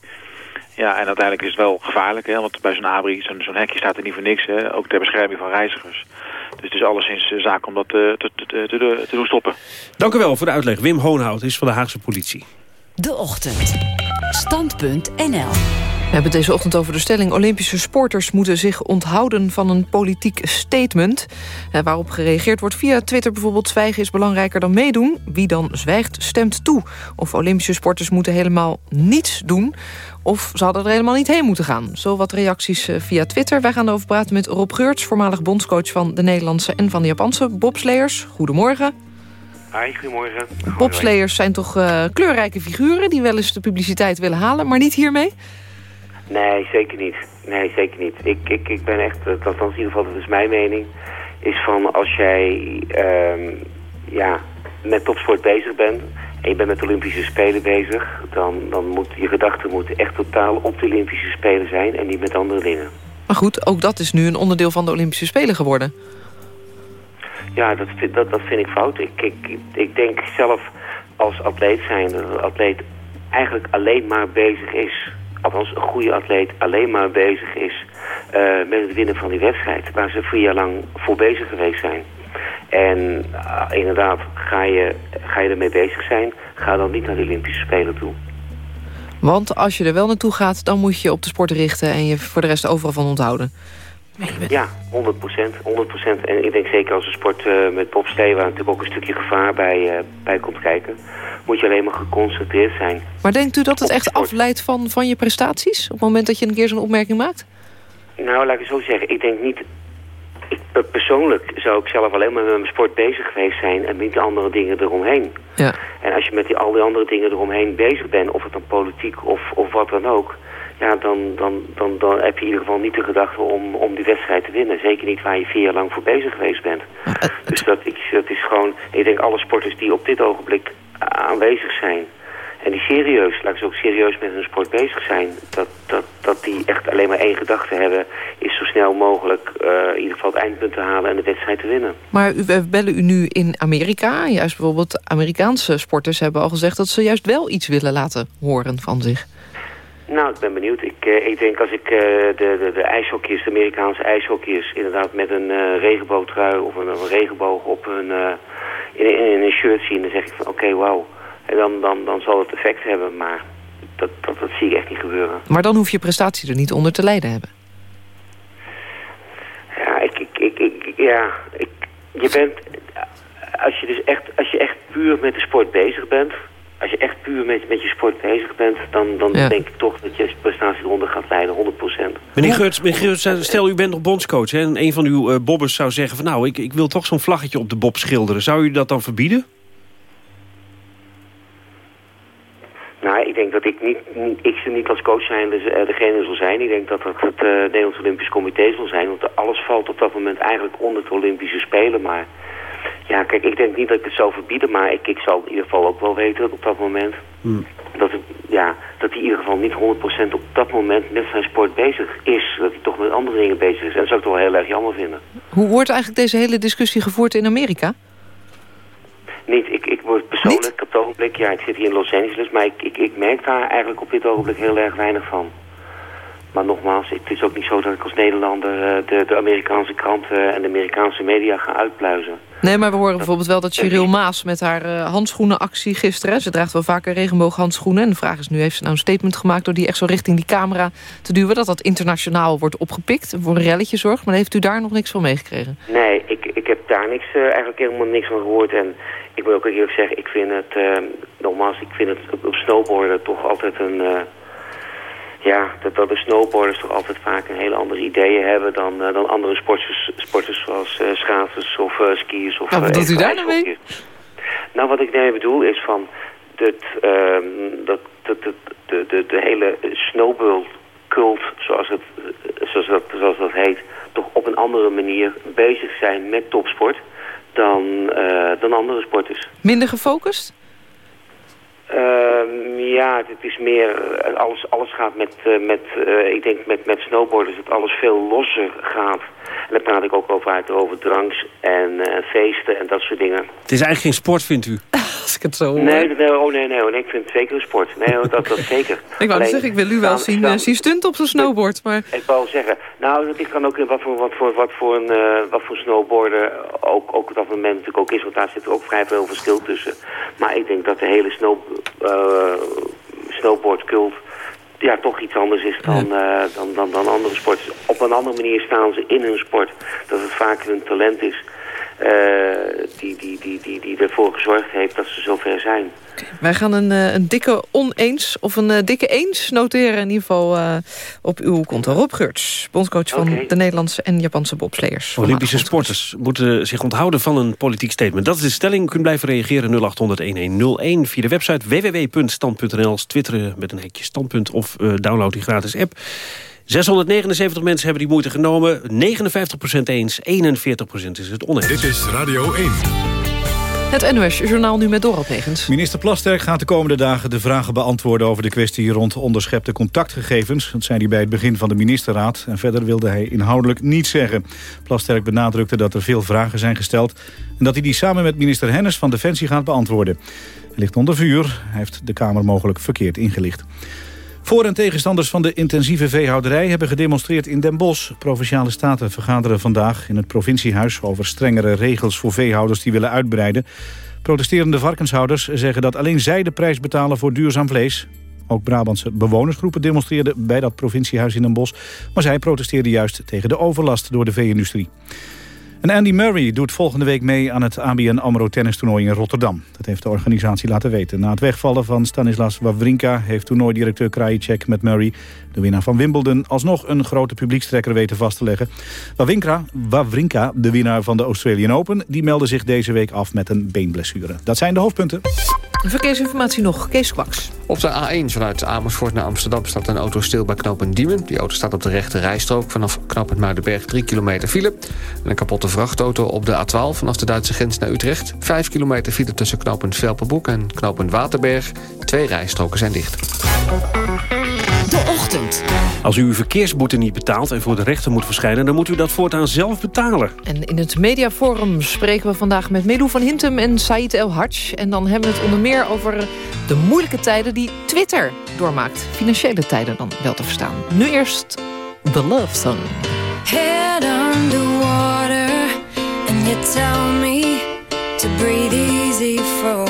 Speaker 25: Ja, en uiteindelijk is het wel gevaarlijk, hè, want bij zo'n abri, zo'n hekje staat er niet voor niks. Hè, ook ter bescherming van reizigers. Dus het is alleszins zaak om dat te, te, te, te, te doen stoppen.
Speaker 3: Dank u wel voor de uitleg. Wim Hoonhout is van de Haagse politie.
Speaker 15: De Ochtend. Stand.nl
Speaker 2: We hebben deze ochtend over de stelling... Olympische sporters moeten zich onthouden van een politiek statement. Eh, waarop gereageerd wordt via Twitter bijvoorbeeld... zwijgen is belangrijker dan meedoen. Wie dan zwijgt, stemt toe. Of Olympische sporters moeten helemaal niets doen... of ze hadden er helemaal niet heen moeten gaan. Zo wat reacties eh, via Twitter. Wij gaan erover praten met Rob Geurts... voormalig bondscoach van de Nederlandse en van de Japanse bobsleiers. Goedemorgen.
Speaker 26: Hi, goedemorgen.
Speaker 2: Bobsleiers zijn toch eh, kleurrijke figuren... die wel eens de publiciteit willen halen, maar niet hiermee?
Speaker 26: Nee, zeker niet. Nee, zeker niet. Ik, ik, ik ben echt, eh, althans in ieder geval, dat is mijn mening, is van als jij ehm, ja, met topsport bezig bent en je bent met de Olympische Spelen bezig, dan, dan moet je gedachten moeten echt totaal op de Olympische Spelen zijn en niet met andere dingen.
Speaker 2: Maar goed, ook dat is nu een onderdeel van de Olympische Spelen geworden.
Speaker 26: Ja, dat, dat, dat vind ik fout. Ik, ik, ik denk zelf als atleet zijn dat een atleet eigenlijk alleen maar bezig is, althans een goede atleet alleen maar bezig is eh, met het winnen van die wedstrijd, waar ze vier jaar lang voor bezig geweest zijn. En ah, inderdaad, ga je, ga je ermee bezig zijn, ga dan niet naar de Olympische Spelen toe.
Speaker 2: Want als je er wel naartoe gaat, dan moet je op de sport richten... en je voor de rest overal van onthouden.
Speaker 26: Ja, 100 procent. 100 procent. En ik denk zeker als een sport eh, met bobslee, waar natuurlijk ook een stukje gevaar bij, eh, bij komt kijken, moet je alleen maar geconcentreerd zijn.
Speaker 2: Maar denkt u dat het echt afleidt van, van je prestaties? Op het moment dat je een keer zo'n opmerking maakt?
Speaker 26: Nou, laat ik het zo zeggen. Ik denk niet... Ik, persoonlijk zou ik zelf alleen maar met mijn sport bezig geweest zijn... en niet de andere dingen eromheen.
Speaker 2: Ja.
Speaker 26: En als je met die, al die andere dingen eromheen bezig bent... of het dan politiek of, of wat dan ook... ja, dan, dan, dan, dan heb je in ieder geval niet de gedachte om, om die wedstrijd te winnen. Zeker niet waar je vier jaar lang voor bezig geweest bent. Dus dat, ik, dat is gewoon... Ik denk alle sporters die op dit ogenblik aanwezig zijn... En die serieus, laten ze ook serieus met hun sport bezig zijn. Dat, dat, dat die echt alleen maar één gedachte hebben. Is zo snel mogelijk eh, in ieder geval het eindpunt te halen en de wedstrijd te winnen.
Speaker 2: Maar u, we bellen u nu in Amerika. Juist bijvoorbeeld Amerikaanse sporters hebben al gezegd... dat ze juist wel iets willen laten horen van zich.
Speaker 26: Nou, ik ben benieuwd. Ik, eh, ik denk als ik eh, de, de, de ijshockeyers, de Amerikaanse ijshockeyers... inderdaad met een eh regenboogtrui of een, een regenboog op hun, in, in, in een shirt zie... dan zeg ik van oké, wauw. En dan, dan, dan zal het effect hebben, maar dat, dat, dat zie ik echt niet gebeuren.
Speaker 2: Maar dan hoef je prestatie er niet onder te lijden hebben.
Speaker 26: Ja, ik, ik, ik, ik- ja, ik, je bent, als je dus echt, als je echt puur met de sport bezig bent, als je echt puur met, met je sport bezig bent, dan, dan
Speaker 2: Ja.
Speaker 26: denk ik toch dat je prestatie eronder gaat leiden, 100%.
Speaker 3: Meneer Geurts, meneer Geurts, stel u bent nog bondscoach... Hè, en een van uw eh, bobbers zou zeggen van... nou, ik, ik wil toch zo'n vlaggetje op de bob schilderen. Zou u dat dan verbieden?
Speaker 26: Nou, ik denk dat ik niet, niet ik ze niet als coach zijn dus, eh, degene zal zijn. Ik denk dat dat het eh, Nederlands Olympisch Comité zal zijn. Want alles valt op dat moment eigenlijk onder de Olympische Spelen. Maar ja, kijk, ik denk niet dat ik het zou verbieden. Maar ik, ik zal in ieder geval ook wel weten dat op dat moment... Dat, het, ja, dat hij in ieder geval niet 100% op dat moment met zijn sport bezig is. Dat hij toch met andere dingen bezig is. En dat zou ik toch wel heel erg jammer vinden.
Speaker 2: Hoe wordt eigenlijk deze hele discussie gevoerd in Amerika?
Speaker 26: Niet, ik, ik word persoonlijk op het ogenblik, ja, ik zit hier in Los Angeles, maar ik, ik, ik merk daar eigenlijk op dit ogenblik heel erg weinig van. Maar nogmaals, het is ook niet zo dat ik als Nederlander eh, de, de Amerikaanse kranten en de Amerikaanse media ga uitpluizen.
Speaker 2: Nee, maar we horen bijvoorbeeld wel dat Cyril Maas met haar uh, handschoenenactie gisteren... hè, ze draagt wel vaker regenbooghandschoenen... en de vraag is nu, heeft ze nou een statement gemaakt... door die echt zo richting die camera te duwen... dat dat internationaal wordt opgepikt en voor een relletje zorgt. Maar heeft u daar nog niks van meegekregen?
Speaker 26: Nee, ik, ik heb daar niks, uh, eigenlijk helemaal niks van gehoord. En ik wil ook eerlijk zeggen, ik vind het, nogmaals, ik vind het op, op snowboarden toch altijd een... Ja, dat, dat de snowboarders toch altijd vaak een hele andere ideeën hebben dan, uh, dan andere sporters, sporters zoals uh, schaatsers of uh, skiers. Of,
Speaker 2: nou, wat doet u daar nou mee?
Speaker 26: Nou, wat ik daarmee bedoel is van dat, uh, dat, dat, dat de, de, de hele snowboardcult, zoals, het, zoals, dat, zoals dat heet, toch op een andere manier bezig zijn met topsport dan, dan andere sporters.
Speaker 2: Minder gefocust?
Speaker 26: Uh, ja, het is meer, alles, alles gaat met, uh, met uh, ik denk met, met snowboarders dat alles veel losser gaat. En dan praat ik ook over, dranks en uh, feesten en dat soort dingen.
Speaker 3: Het is eigenlijk geen sport, vindt u?
Speaker 2: Als ik het zo hoor.
Speaker 26: Nee, nee, oh, nee, nee, nee, ik vind het zeker een sport. Nee, dat, dat zeker.
Speaker 2: ik wou zeggen, ik wil u wel zien, staan, zien stunt op zo'n snowboard, maar...
Speaker 26: Ik wou zeggen, nou, dat ligt dan ook in wat voor, wat voor, wat voor, een, uh, wat voor snowboarder ook, ook op dat moment natuurlijk ook is, want daar zit ook vrij veel verschil tussen. Maar ik denk dat de hele snow, uh, snowboardcult ja, toch iets anders is dan, ja. uh, dan, dan, dan andere sporten. Op een andere manier staan ze in hun sport. Dat het vaak hun talent is die, die, die, die, die ervoor gezorgd heeft dat ze zover zijn.
Speaker 2: Okay. Wij gaan een, uh, een dikke oneens of een uh, dikke eens noteren in ieder geval op uw konto. Rob Geurts, bondscoach van okay. de Nederlandse en Japanse bobsleers.
Speaker 3: Olympische sporters moeten zich onthouden van een politiek statement. Dat is de stelling. U kunt blijven reageren 0800-1101 via de website www.stand.nl. Twitteren met een hekje standpunt of download die gratis app. 679 mensen hebben die moeite genomen. 59% eens, 41% is het oneens.
Speaker 1: Dit is Radio 1.
Speaker 2: Het NOS-journaal nu met Dorot Negens.
Speaker 4: Minister Plasterk gaat de komende dagen de vragen beantwoorden... over de kwestie rond onderschepte contactgegevens. Dat zei hij bij het begin van de ministerraad. En verder wilde hij inhoudelijk niets zeggen. Plasterk benadrukte dat er veel vragen zijn gesteld... en dat hij die samen met minister Hennis van Defensie gaat beantwoorden. Hij ligt onder vuur. Hij heeft de Kamer mogelijk verkeerd ingelicht. Voor- en tegenstanders van de intensieve veehouderij hebben gedemonstreerd in Den Bosch. Provinciale staten vergaderen vandaag in het provinciehuis over strengere regels voor veehouders die willen uitbreiden. Protesterende varkenshouders zeggen dat alleen zij de prijs betalen voor duurzaam vlees. Ook Brabantse bewonersgroepen demonstreerden bij dat provinciehuis in Den Bosch. Maar zij protesteerden juist tegen de overlast door de vee-industrie. En Andy Murray doet volgende week mee aan het ABN AMRO tennistoernooi in Rotterdam. Dat heeft de organisatie laten weten. Na het wegvallen van Stanislas Wawrinka heeft toernooidirecteur Krajicek met Murray... de winnaar van Wimbledon, alsnog een grote publiekstrekker weten vast te leggen. Wawrinka, Wawrinka, de winnaar van de Australian Open... die meldde zich deze week af met een beenblessure. Dat zijn de hoofdpunten.
Speaker 2: Verkeersinformatie nog, Kees Kwaks.
Speaker 7: Op de A1 vanuit Amersfoort naar Amsterdam staat een auto stil bij knooppunt Diemen. Die auto staat op de rechte rijstrook vanaf knooppunt Muidenberg 3 kilometer file. En een kapotte vrachtauto op de A12 vanaf de Duitse grens naar Utrecht. 5 kilometer file tussen knooppunt Velpenbroek en knooppunt Waterberg. Twee rijstroken zijn dicht.
Speaker 27: De ochtend.
Speaker 3: Als u uw verkeersboete niet betaalt en voor de rechter moet verschijnen... dan moet u dat voortaan zelf betalen.
Speaker 2: En in het mediaforum spreken we vandaag met Melou van Hintem en Said El Hadj. En dan hebben we het onder meer over de moeilijke tijden die Twitter doormaakt. Financiële tijden dan wel te verstaan. Nu eerst The Love Song.
Speaker 28: Head underwater you tell me to breathe easy for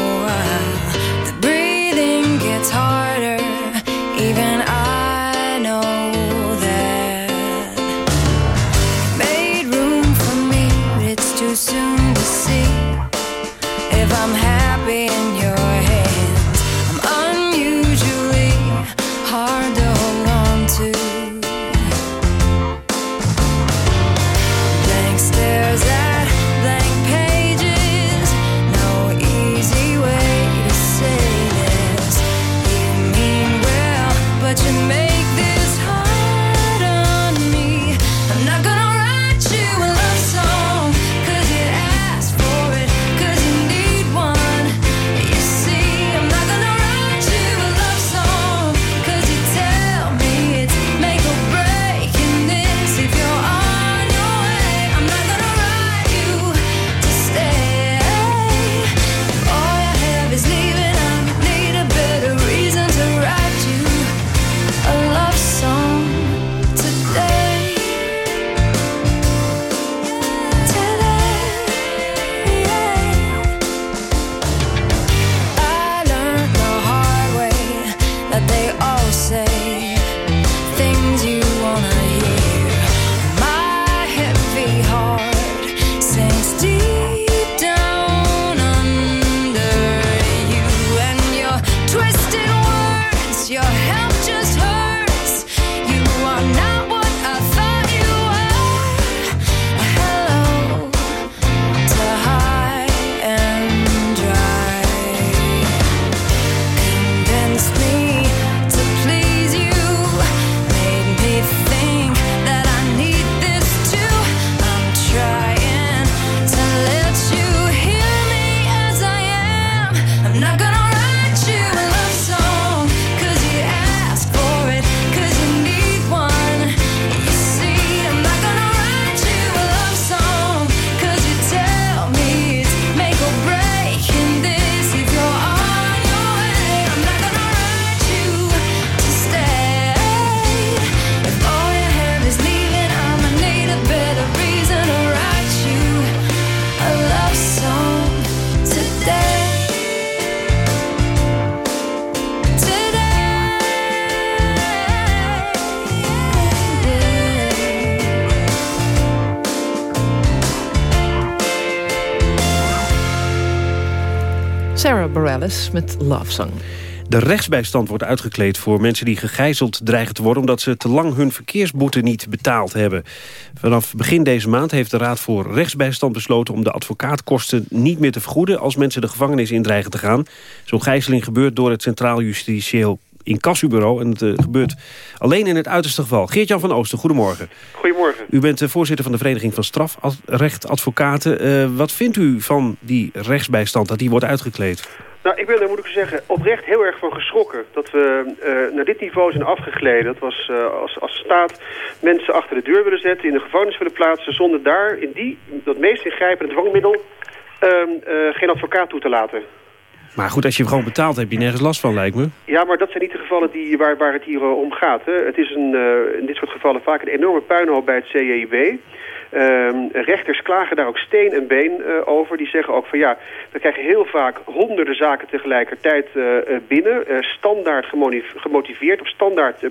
Speaker 2: Met Love Song.
Speaker 3: De rechtsbijstand wordt uitgekleed voor mensen die gegijzeld dreigen te worden... omdat ze te lang hun verkeersboete niet betaald hebben. Vanaf begin deze maand heeft de Raad voor Rechtsbijstand besloten... om de advocaatkosten niet meer te vergoeden als mensen de gevangenis in dreigen te gaan. Zo'n gijzeling gebeurt door het Centraal Justitieel Incassobureau. En het eh, gebeurt alleen in het uiterste geval. Geert-Jan van Oosten, goedemorgen.
Speaker 29: Goedemorgen.
Speaker 3: U bent de voorzitter van de Vereniging van Strafrechtadvocaten. Eh, wat vindt u van die rechtsbijstand, dat die wordt uitgekleed?
Speaker 29: Nou, ik ben daar moet ik zeggen oprecht heel erg van geschrokken. Dat we eh, naar dit niveau zijn afgegleden. Dat was eh, als, als staat mensen achter de deur willen zetten, in de gevangenis willen plaatsen... zonder daar in die, dat meest ingrijpende dwangmiddel ehm, eh, geen advocaat toe te laten.
Speaker 3: Maar goed, als je hem gewoon betaalt, heb je nergens last van, lijkt me.
Speaker 29: Ja, maar dat zijn niet de gevallen die, waar, waar het hier om gaat. Hè. Het is een, in dit soort gevallen vaak een enorme puinhoop bij het CJIB. Ehm, rechters klagen daar ook steen en been eh, over. Die zeggen ook van ja, we krijgen heel vaak honderden zaken tegelijkertijd eh, eh, binnen. standaard gemotiveerd of standaard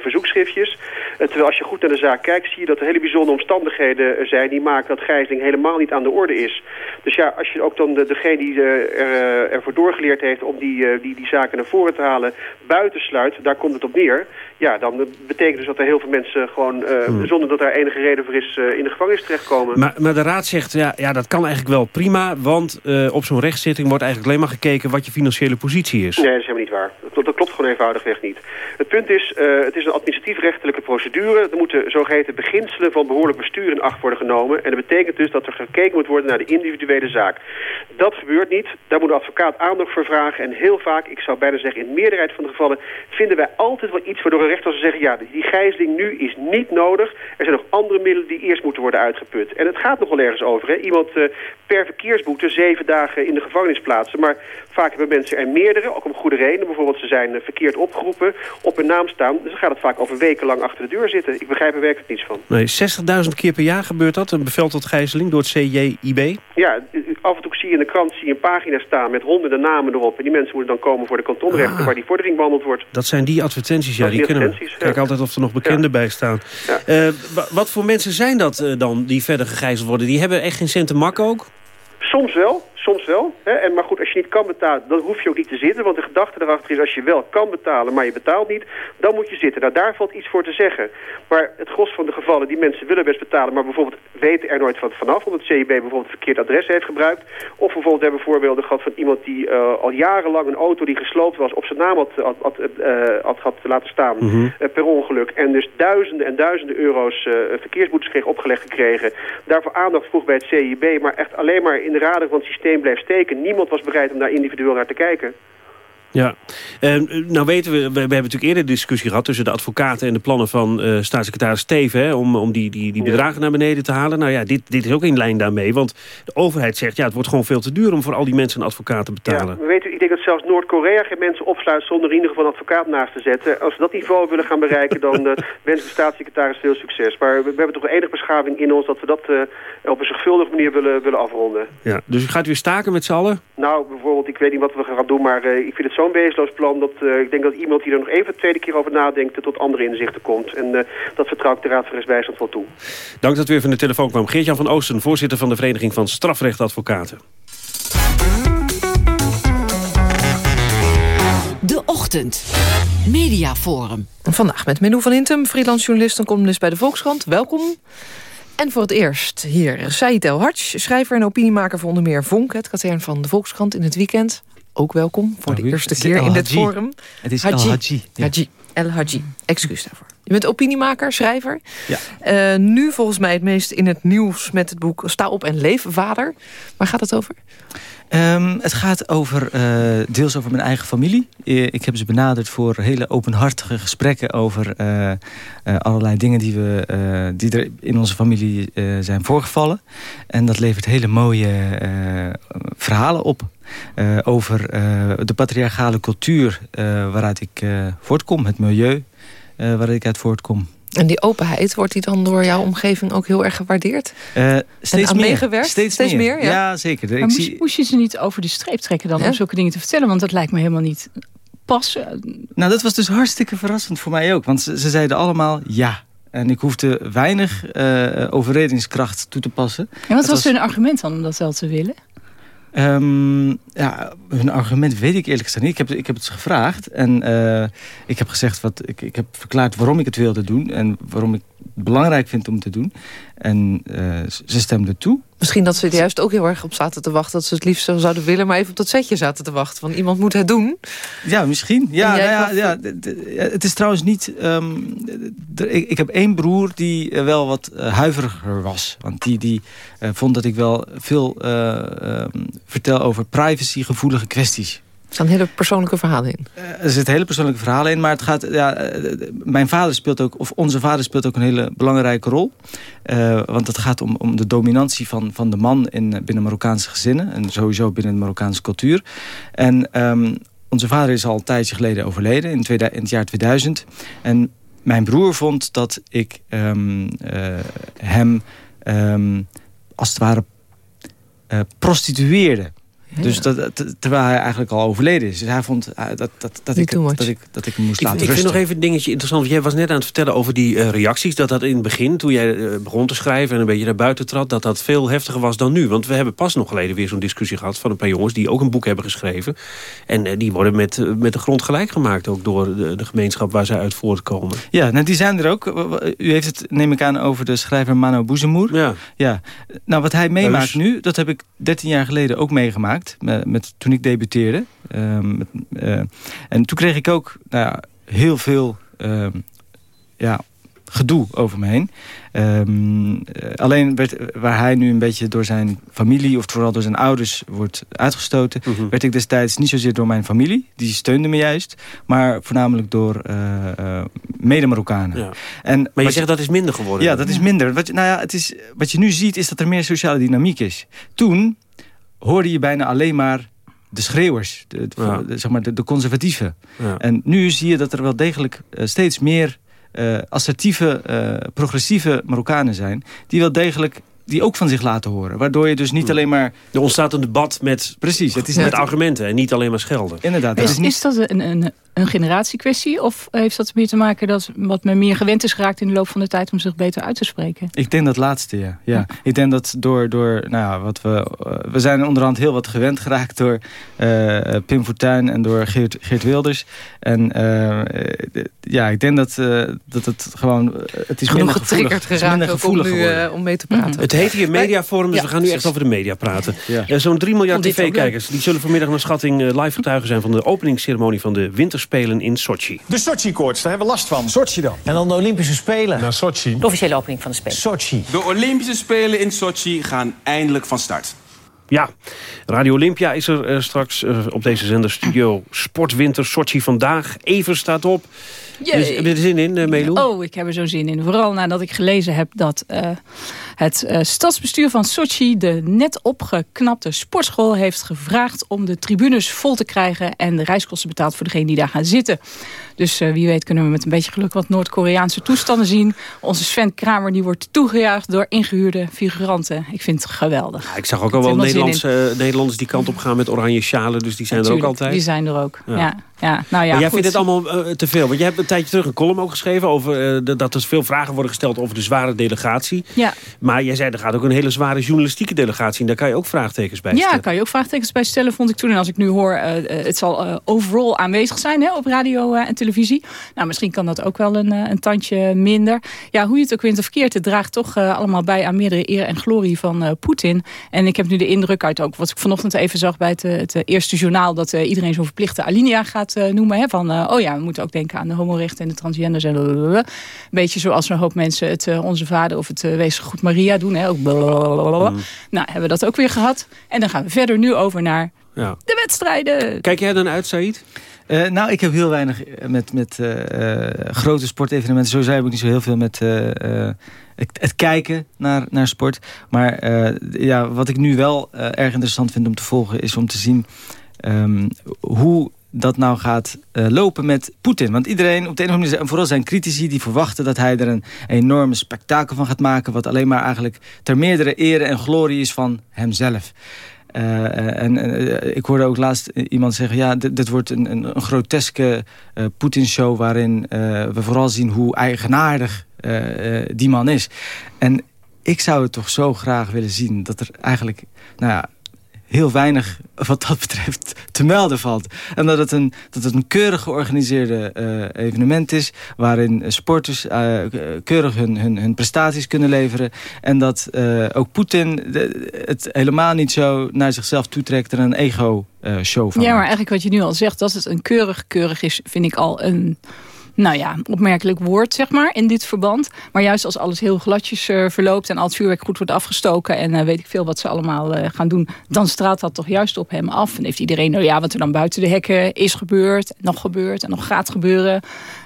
Speaker 29: verzoekschriftjes. Terwijl als je goed naar de zaak kijkt, zie je dat er hele bijzondere omstandigheden zijn... die maken dat gijzeling helemaal niet aan de orde is. Dus ja, als je ook dan de, degene die er, ervoor doorgeleerd heeft... om die, die, die zaken naar voren te halen, buitensluit, daar komt het op neer... ja, dan betekent dus dat er heel veel mensen gewoon... eh, zonder dat daar enige reden voor is, in de gevangenis terechtkomen.
Speaker 3: Maar, maar de raad zegt, ja, ja, dat kan eigenlijk wel prima... want eh, op zo'n rechtszitting wordt eigenlijk alleen maar gekeken... wat je financiële positie is.
Speaker 29: Nee, dat is helemaal niet waar. Dat, klopt- dat klopt gewoon eenvoudigweg niet. Het punt is, eh, het is een administratief-rechtelijke procedure. Er moeten zogeheten beginselen van behoorlijk bestuur in acht worden genomen. En dat betekent dus dat er gekeken moet worden naar de individuele zaak. Dat gebeurt niet. Daar moet de advocaat aandacht voor vragen. En heel vaak, ik zou bijna zeggen in de meerderheid van de gevallen... vinden wij altijd wel iets waardoor een rechter zal zeggen... ja, die gijzeling nu is niet nodig. Er zijn nog andere middelen die eerst moeten worden uitgeput. En het gaat nog wel ergens over. Hè? Iemand eh, per verkeersboete zeven dagen in de gevangenis plaatsen. Maar vaak hebben mensen er meerdere, ook om goede redenen. Bijvoorbeeld ze zijn eh, verkeerd opgeroepen, op hun naam staan. Dus dan gaat het vaak over wekenlang achter de deur zitten. Ik begrijp er werkelijk niets van.
Speaker 3: Nee, 60.000 keer per jaar gebeurt dat, een bevel tot gijzeling door het CJIB.
Speaker 29: Ja, eh, af en toe zie in de krant zie je een pagina staan met honderden namen erop. En die mensen moeten dan komen voor de kantonrechter
Speaker 3: Ah.
Speaker 29: waar die vordering behandeld wordt.
Speaker 3: Dat zijn die advertenties, ja, die
Speaker 29: die
Speaker 3: kennen we. Kijk
Speaker 29: ja.
Speaker 3: altijd of er nog bekenden bij staan. Eh, wa- wat voor mensen zijn dat eh, dan die verder gegijzeld worden? Die hebben echt geen cent te mak ook?
Speaker 29: Soms wel, soms wel. Hè? En, maar goed, als je niet kan betalen, dan hoef je ook niet te zitten. Want de gedachte erachter is, als je wel kan betalen, maar je betaalt niet, dan moet je zitten. Nou, daar valt iets voor te zeggen. Maar het gros van de gevallen, die mensen willen best betalen, maar bijvoorbeeld weten er nooit van vanaf, omdat het CIB bijvoorbeeld een verkeerd adres heeft gebruikt. Of bijvoorbeeld hebben we voorbeelden gehad van iemand die eh, al jarenlang een auto die gesloopt was, op zijn naam had, had, had, eh, had, had laten staan
Speaker 3: Mhm.
Speaker 29: eh, per ongeluk. En dus duizenden en duizenden euro's verkeersboetes kreeg opgelegd gekregen. Daarvoor aandacht vroeg bij het CIB, maar echt alleen maar in de radar van het systeem bleef steken. Niemand was bereid om daar individueel naar te kijken.
Speaker 3: Ja, Eh, nou weten we, we, we hebben natuurlijk eerder discussie gehad... tussen de advocaten en de plannen van eh, staatssecretaris Steven... Hè, om, om die, die, die bedragen naar beneden te halen. Nou ja, dit, dit is ook in lijn daarmee. Want de overheid zegt, ja, het wordt gewoon veel te duur... om voor al die mensen een advocaat te betalen.
Speaker 29: Maar weet u, ik denk dat zelfs Noord-Korea geen mensen opsluit zonder in ieder geval een advocaat naast te zetten. Als we dat niveau willen gaan bereiken, dan eh wensen de staatssecretaris veel succes. Maar we, we hebben toch enige beschaving in ons dat we dat eh, op een zorgvuldige manier willen, willen afronden.
Speaker 3: Ja, dus u gaat weer staken met z'n allen?
Speaker 29: Nou, bijvoorbeeld, ik weet niet wat we gaan doen, maar ik vind het zo'n wezenloos plan dat eh, ik denk dat iemand die er nog even een tweede keer over nadenkt, tot andere inzichten komt. En eh, dat vertrouw ik de Raad van Rechtsbijstand wel toe.
Speaker 3: Dank dat u weer van de telefoon kwam. Geert-Jan van Oosten, voorzitter van de Vereniging van Strafrechtadvocaten.
Speaker 15: De Ochtend. Mediaforum.
Speaker 2: Vandaag met Menno van Intem, freelance journalist en columnist bij de Volkskrant. Welkom. En voor het eerst hier Said El Hadj, schrijver en opiniemaker voor onder meer Vonk... het katern van de Volkskrant in het weekend. Ook welkom voor de eerste keer
Speaker 30: El
Speaker 2: in dit forum.
Speaker 30: Het is El Hadji, ja.
Speaker 2: Hadji. El. Excuus daarvoor. Je bent opiniemaker, schrijver.
Speaker 30: Ja.
Speaker 2: Eh, nu volgens mij het meest in het nieuws met het boek Sta op en leef, vader. Waar gaat het over?
Speaker 30: Ehm, het gaat over, eh, deels over mijn eigen familie. Eh, ik heb ze benaderd voor hele openhartige gesprekken over allerlei dingen die, we, die er in onze familie zijn voorgevallen. En dat levert hele mooie verhalen op. eh, over eh, de patriarchale cultuur eh, waaruit ik eh, voortkom, het milieu eh, waaruit ik uit voortkom.
Speaker 2: En die openheid, wordt die dan door jouw omgeving ook heel erg gewaardeerd?
Speaker 30: Eh, steeds
Speaker 2: aan
Speaker 30: meer.
Speaker 2: meegewerkt?
Speaker 30: Steeds,
Speaker 2: Steeds
Speaker 30: meer.
Speaker 2: meer, ja?
Speaker 30: zeker.
Speaker 31: Maar
Speaker 30: ik
Speaker 31: moest,
Speaker 30: zie,
Speaker 31: moest je ze niet over de streep trekken dan
Speaker 2: Ja?
Speaker 31: om zulke dingen te vertellen? Want dat lijkt me helemaal niet passen.
Speaker 30: Nou, dat was dus hartstikke verrassend voor mij ook. Want ze, ze zeiden allemaal ja. En ik hoefde weinig eh overredingskracht toe te passen.
Speaker 31: En wat
Speaker 30: Het
Speaker 31: was hun argument dan om dat wel te willen?
Speaker 30: Ehm, ja, hun argument weet ik eerlijk gezegd niet. Ik heb, ik heb het gevraagd en eh, ik heb gezegd wat ik, ik heb verklaard waarom ik het wilde doen en waarom ik het belangrijk vind om te doen. En eh, ze stemden toe.
Speaker 2: Misschien dat ze er juist ook heel erg op zaten te wachten... dat ze het liefst zo zouden willen, maar even op dat setje zaten te wachten. Van iemand moet het doen.
Speaker 30: Ja, misschien. Ja, nou ja, ja, het is trouwens niet... ehm, ik, ik heb één broer die eh, wel wat eh, huiveriger was. Want die, die vond dat ik wel veel eh, ehm, vertel over privacygevoelige kwesties.
Speaker 2: Er staan hele persoonlijke verhalen in.
Speaker 30: Er zit hele persoonlijke verhalen in, maar het gaat. Ja, eh, mijn vader speelt ook, of onze vader speelt ook een hele belangrijke rol. Eh, want het gaat om, om de dominantie van, van de man in, eh, binnen Marokkaanse gezinnen. En sowieso binnen de Marokkaanse cultuur. En ehm, onze vader is al een tijdje geleden overleden, in, 2000 in het jaar 2000. En mijn broer vond dat ik ehm, eh, hem ehm, als het ware eh, prostitueerde. Dus dat, dat- terwijl hij eigenlijk al overleden is. Dus hij vond eh, dat, dat, dat, ik, dat, ik, dat ik hem moest
Speaker 3: Ik,
Speaker 30: laten
Speaker 3: ik vind
Speaker 30: rusten.
Speaker 3: nog even een dingetje interessant. Want jij was net aan het vertellen over die eh, reacties. Dat dat in het begin, toen jij eh, begon te schrijven... en een beetje naar buiten trad, dat dat veel heftiger was dan nu. Want we hebben pas nog geleden weer zo'n discussie gehad... van een paar jongens die ook een boek hebben geschreven. En die worden met, met de grond gelijk gemaakt... ook door de, de gemeenschap waar zij uit voortkomen.
Speaker 30: Ja, nou, die zijn er ook. U heeft het, neem ik aan, over de schrijver Mano Boezemoer.
Speaker 3: Ja.
Speaker 30: ja. Nou, wat hij meemaakt
Speaker 3: Heus.
Speaker 30: nu, dat heb ik 13 jaar geleden ook meegemaakt. Met, met, toen ik debuteerde. Ehm, met, eh, en toen kreeg ik ook nou ja, heel veel ehm, ja, gedoe over me heen. Ehm, eh, alleen werd, waar hij nu een beetje door zijn familie... of vooral door zijn ouders wordt uitgestoten...
Speaker 3: Mhm.
Speaker 30: werd ik destijds niet zozeer door mijn familie. Die steunde me juist. Maar voornamelijk door eh, mede-Marokkanen.
Speaker 3: Ja.
Speaker 30: En
Speaker 3: Maar je zegt dat is minder geworden.
Speaker 30: Ja, dat is minder. Wat, nou ja, het is, wat je nu ziet is dat er meer sociale dynamiek is. Toen hoorde je bijna alleen maar de schreeuwers. De, de-
Speaker 3: Ja.
Speaker 30: de- zeg maar de, de conservatieven.
Speaker 3: Ja.
Speaker 30: En nu zie je dat er wel degelijk eh, steeds meer eh, assertieve, eh, progressieve Marokkanen zijn... die wel degelijk die ook van zich laten horen. Waardoor je dus niet alleen maar...
Speaker 3: Er ontstaat een debat met,
Speaker 30: Precies, het is
Speaker 3: met
Speaker 30: net-
Speaker 3: argumenten en niet alleen maar schelden.
Speaker 30: Inderdaad.
Speaker 31: Is, is dat een, een, een generatiekwestie? Of heeft dat meer te maken dat wat men meer gewend is geraakt in de loop van de tijd om zich beter uit te spreken?
Speaker 30: Ik denk dat laatste, ja. ja. Ik denk dat door, door nou ja, wat we... eh, we zijn onderhand heel wat gewend geraakt door eh, Pim Fortuyn en door Geert, Geert Wilders. En eh, ja, ik denk dat, eh, dat het gewoon... het is
Speaker 2: Genoeg
Speaker 30: minder gevoelig.
Speaker 2: getriggerd
Speaker 30: is
Speaker 2: geraakt ook om,
Speaker 30: gevoelig
Speaker 2: nu, eh, om mee te praten.
Speaker 3: Het heet hier Mediaforum, dus
Speaker 2: Ja,
Speaker 3: we gaan nu echt over de media praten.
Speaker 30: Ja.
Speaker 3: Eh, Zo'n 3 miljard tv-kijkers die zullen vanmiddag naar schatting eh, live getuigen zijn... van de openingsceremonie van de winterspelen in Sochi.
Speaker 32: De Sochi-koorts, daar hebben we last van. Sochi dan. En dan de Olympische Spelen. Naar Sochi.
Speaker 33: De officiële opening van de Spelen.
Speaker 32: Sochi.
Speaker 34: De Olympische Spelen in Sochi gaan eindelijk van start.
Speaker 3: Ja, Radio Olympia is er eh, straks op deze zender Studio Sportwinter Sochi vandaag. Even staat op.
Speaker 31: Jee.
Speaker 3: Dus, heb je er zin in, eh, Melo?
Speaker 31: Oh, ik heb er zo zin in. Vooral nadat ik gelezen heb dat eh, het eh, stadsbestuur van Sochi... de net opgeknapte sportschool heeft gevraagd... om de tribunes vol te krijgen en de reiskosten betaald... voor degenen die daar gaan zitten. Dus eh, wie weet kunnen we met een beetje geluk wat Noord-Koreaanse toestanden zien. Onze Sven Kramer die wordt toegejuicht door ingehuurde figuranten. Ik vind het geweldig.
Speaker 3: Ja, ik zag ook al wel
Speaker 31: er
Speaker 3: Nederlandse, eh, Nederlanders die kant op gaan met oranje sjalen. Dus die zijn er ook altijd.
Speaker 31: Die zijn er ook.
Speaker 3: Ja.
Speaker 31: Ja. Ja, Nou ja,
Speaker 3: maar jij
Speaker 31: goed.
Speaker 3: vindt het allemaal eh, te veel. Want jij hebt een tijdje terug een column ook geschreven... over eh, dat er veel vragen worden gesteld over de zware delegatie.
Speaker 31: Ja.
Speaker 3: Maar jij zei, er gaat ook een hele zware journalistieke delegatie... en daar kan je ook vraagtekens bij
Speaker 31: Ja,
Speaker 3: stellen.
Speaker 31: kan je ook vraagtekens bij stellen, vond ik toen. En als ik nu hoor, eh, het zal overal aanwezig zijn hè, op radio en televisie. Nou, misschien kan dat ook wel een, een tandje minder. Ja, hoe je het ook wint of verkeerd, het draagt toch allemaal bij aan meerdere eer en glorie van Poetin. En ik heb nu de indruk uit ook, wat ik vanochtend even zag bij het, het eerste journaal, dat iedereen zo'n verplichte alinea gaat eh, noemen. Hè, van, eh, oh ja, we moeten ook denken aan de homorechten en de transgenders en blablabla. Een beetje zoals een hoop mensen het eh, Onze Vader of het Wees Goed Maria doen. Hè, ook blablabla.
Speaker 3: Mm.
Speaker 31: Nou, hebben we dat ook weer gehad. En dan gaan we verder nu over naar
Speaker 3: Ja.
Speaker 31: de wedstrijden.
Speaker 3: Kijk jij dan uit, Said?
Speaker 30: Eh, nou, ik heb heel weinig met, met eh, eh, grote sportevenementen. Sowieso heb ik niet zo heel veel met eh, eh, het, het kijken naar, naar sport. Maar eh, ja, wat ik nu wel eh, erg interessant vind om te volgen... is om te zien ehm, hoe dat nou gaat eh, lopen met Poetin. Want iedereen, op de een of andere manier, en vooral zijn critici... die verwachten dat hij er een enorme spektakel van gaat maken... wat alleen maar eigenlijk ter meerdere ere en glorie is van hemzelf. Eh, en eh, ik hoorde ook laatst iemand zeggen... ja, dit, wordt een, een, een groteske Poetin-show... waarin we vooral zien hoe eigenaardig die man is. En ik zou het toch zo graag willen zien... dat er eigenlijk nou ja, heel weinig wat dat betreft te melden valt. En dat het een, dat het een keurig georganiseerde eh, evenement is... waarin sporters eh, keurig hun, hun, hun prestaties kunnen leveren. En dat eh, ook Poetin het helemaal niet zo naar zichzelf toetrekt... en een ego-show van
Speaker 31: Ja, maar eigenlijk wat je nu al zegt, dat het een keurig, keurig is, vind ik al een, nou ja, opmerkelijk woord, zeg maar, in dit verband. Maar juist als alles heel gladjes eh, verloopt en al het vuurwerk goed wordt afgestoken en eh, weet ik veel wat ze allemaal eh, gaan doen, dan straalt dat toch juist op hem af. En heeft iedereen, nou ja, wat er dan buiten de hekken is gebeurd, nog gebeurt en nog gaat gebeuren,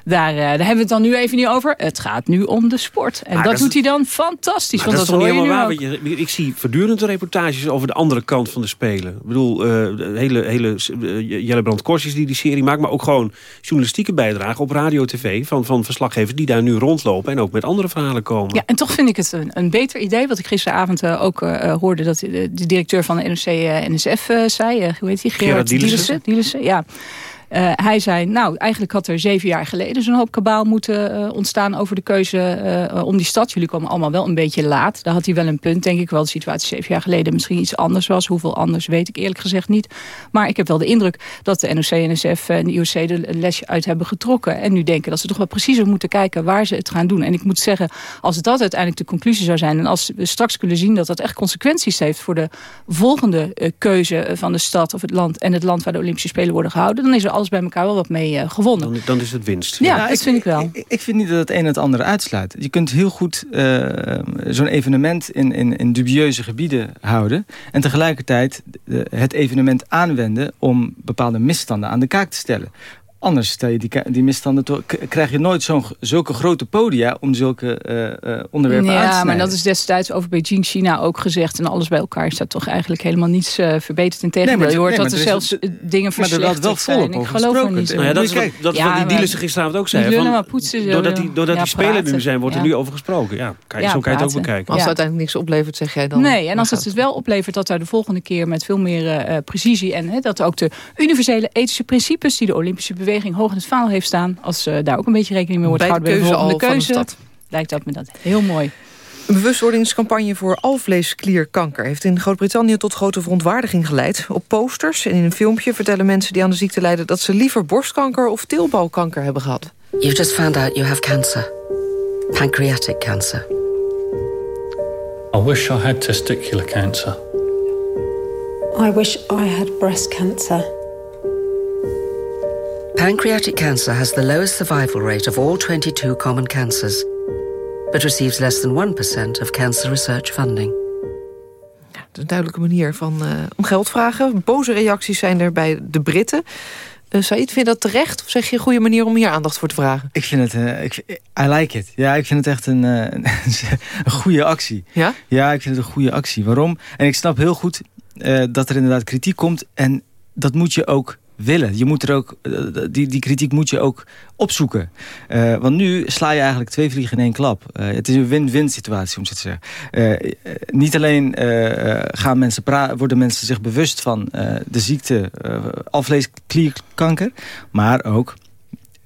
Speaker 31: daar, eh, daar hebben we het dan nu even niet over. Het gaat nu om de sport. En
Speaker 3: Maar
Speaker 31: dat,
Speaker 3: dat
Speaker 31: doet hij dan fantastisch. Want
Speaker 3: dat is toch helemaal waar? je, ik zie voortdurend reportages over de andere kant van de Spelen. Ik bedoel, eh, de hele, hele uh, Jellebrand Korsjes die die serie maakt... maar ook gewoon journalistieke bijdrage op radio tv... Van, van verslaggevers die daar nu rondlopen... en ook met andere verhalen komen.
Speaker 31: Ja, en toch vind ik het een, een beter idee. Wat ik gisteravond eh, ook eh, hoorde dat de, de directeur van de NOC-NSF eh, zei. eh, hoe heet hij?
Speaker 3: Gerard Dielissen.
Speaker 31: Dielissen, ja. Eh, hij zei, nou, eigenlijk had er zeven jaar geleden zo'n hoop kabaal moeten eh, ontstaan over de keuze eh, om die stad. Jullie komen allemaal wel een beetje laat. Daar had hij wel een punt, denk ik wel. De situatie zeven jaar geleden misschien iets anders was. Hoeveel anders weet ik eerlijk gezegd niet. Maar ik heb wel de indruk dat de NOC, NSF en de IOC een lesje uit hebben getrokken. En nu denken dat ze toch wel preciezer moeten kijken waar ze het gaan doen. En ik moet zeggen, als dat uiteindelijk de conclusie zou zijn... en als we straks kunnen zien dat dat echt consequenties heeft... voor de volgende keuze van de stad of het land... en het land waar de Olympische Spelen worden gehouden... dan is er alles bij elkaar wel wat mee eh, gewonnen.
Speaker 3: Dan, dan is het winst.
Speaker 31: Ja, dat vind ik wel.
Speaker 30: Ik, ik vind niet dat het een het andere uitsluit. Je kunt heel goed eh, zo'n evenement in, in, in dubieuze gebieden houden... en tegelijkertijd eh, het evenement aanwenden... om bepaalde misstanden aan de kaak te stellen. Anders stel je die, die misstanden toch, krijg je nooit zo'n, zulke grote podia... om zulke eh, eh, onderwerpen aan te
Speaker 31: Ja,
Speaker 30: snijden.
Speaker 31: maar dat is destijds over Beijing, China ook gezegd. En alles bij elkaar is daar toch eigenlijk helemaal niets eh, verbeterd. In tegendeel,
Speaker 30: maar-
Speaker 31: je hoort
Speaker 30: nee,
Speaker 31: dat er
Speaker 30: is-
Speaker 31: zelfs dingen
Speaker 30: er wel
Speaker 31: verslechterd
Speaker 30: volop
Speaker 31: zijn. Ik
Speaker 30: over
Speaker 31: geloof er
Speaker 30: gesproken.
Speaker 31: niet in.
Speaker 3: Nou ja, dat is wat, dat is
Speaker 31: ja,
Speaker 3: wat die
Speaker 31: maar-
Speaker 3: Dielissen gisteravond ook zei.
Speaker 31: Niet lullen,
Speaker 3: van-
Speaker 31: maar poetsen,
Speaker 3: doordat die, doordat
Speaker 31: ja,
Speaker 3: die spelen nu zijn, wordt er
Speaker 31: Ja.
Speaker 3: nu over gesproken. Ja, kan je,
Speaker 31: Ja,
Speaker 3: zo kan je het ook bekijken.
Speaker 2: Als
Speaker 31: Ja.
Speaker 2: het uiteindelijk niks oplevert, zeg jij dan...
Speaker 31: Nee, en als het het wel oplevert dat daar de volgende keer met veel meer precisie en hè, dat ook de universele ethische principes die de Olympische beweging hoog in het vaandel heeft staan, als eh, daar ook een beetje rekening mee wordt
Speaker 2: Bij
Speaker 31: gehouden bij de
Speaker 2: keuze de
Speaker 31: keuze, lijkt dat me dat heel mooi.
Speaker 2: Een bewustwordingscampagne voor alvleesklierkanker... heeft in Groot-Brittannië tot grote verontwaardiging geleid. Op posters en in een filmpje vertellen mensen die aan de ziekte lijden... dat ze liever borstkanker of teelbalkanker hebben gehad.
Speaker 33: You've just found out you have cancer. Pancreatic cancer.
Speaker 35: I wish I had testicular cancer.
Speaker 36: I wish I had breast cancer.
Speaker 33: Pancreatic cancer has the lowest survival rate of all 22 common cancers, but receives less than 1% of cancer research funding.
Speaker 2: Dat is een duidelijke manier van, eh, om geld vragen. Boze reacties zijn er bij de Britten. Uh, Said, vind je dat terecht? Of zeg je een goede manier om hier aandacht voor te vragen?
Speaker 30: Ik vind het, eh, ik, I like it. Ja, ik vind het echt een, eh, een goede actie.
Speaker 2: Ja?
Speaker 30: Ja, ik vind het een goede actie. Waarom? En ik snap heel goed eh, dat er inderdaad kritiek komt. En dat moet je ook willen. Je moet er ook, eh, die, die kritiek moet je ook opzoeken. Eh, want nu sla je eigenlijk twee vliegen in één klap. Eh, het is een win-win situatie, om zo te zeggen. Niet alleen gaan mensen worden mensen zich bewust van de ziekte alvleesklierkanker... maar ook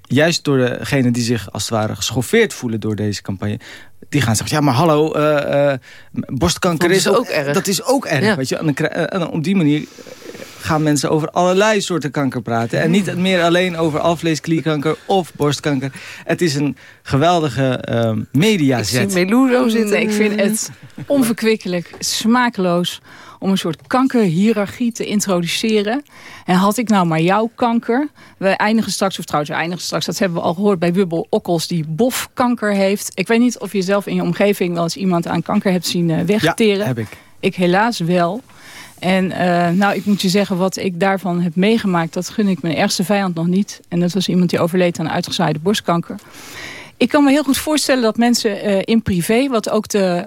Speaker 30: juist door degenen die zich als het ware geschoffeerd voelen door deze campagne... die gaan zeggen, ja maar hallo, uh, uh, borstkanker
Speaker 2: dat
Speaker 30: is,
Speaker 2: is
Speaker 30: ook,
Speaker 2: ook erg.
Speaker 30: Dat is ook erg,
Speaker 2: Ja.
Speaker 30: weet je. En, dan, en op die manier gaan mensen over allerlei soorten kanker praten. En niet meer alleen over alvleesklierkanker of borstkanker. Het is een geweldige uh, mediazet.
Speaker 2: Ik zie zo zitten.
Speaker 31: Nee, ik vind het onverkwikkelijk, smakeloos om een soort kankerhierarchie te introduceren. En had ik nou maar jouw kanker... We eindigen straks, of trouwens we eindigen straks... dat hebben we al gehoord bij Wubbel Okkels... die bofkanker heeft. Ik weet niet of je zelf in je omgeving... wel eens iemand aan kanker hebt zien uh, wegteren.
Speaker 30: Ja, heb ik.
Speaker 31: Ik helaas wel. En uh, nou, ik moet je zeggen, wat ik daarvan heb meegemaakt... dat gun ik mijn ergste vijand nog niet. En dat was iemand die overleed aan uitgezaaide borstkanker. Ik kan me heel goed voorstellen dat mensen uh, in privé... wat ook de,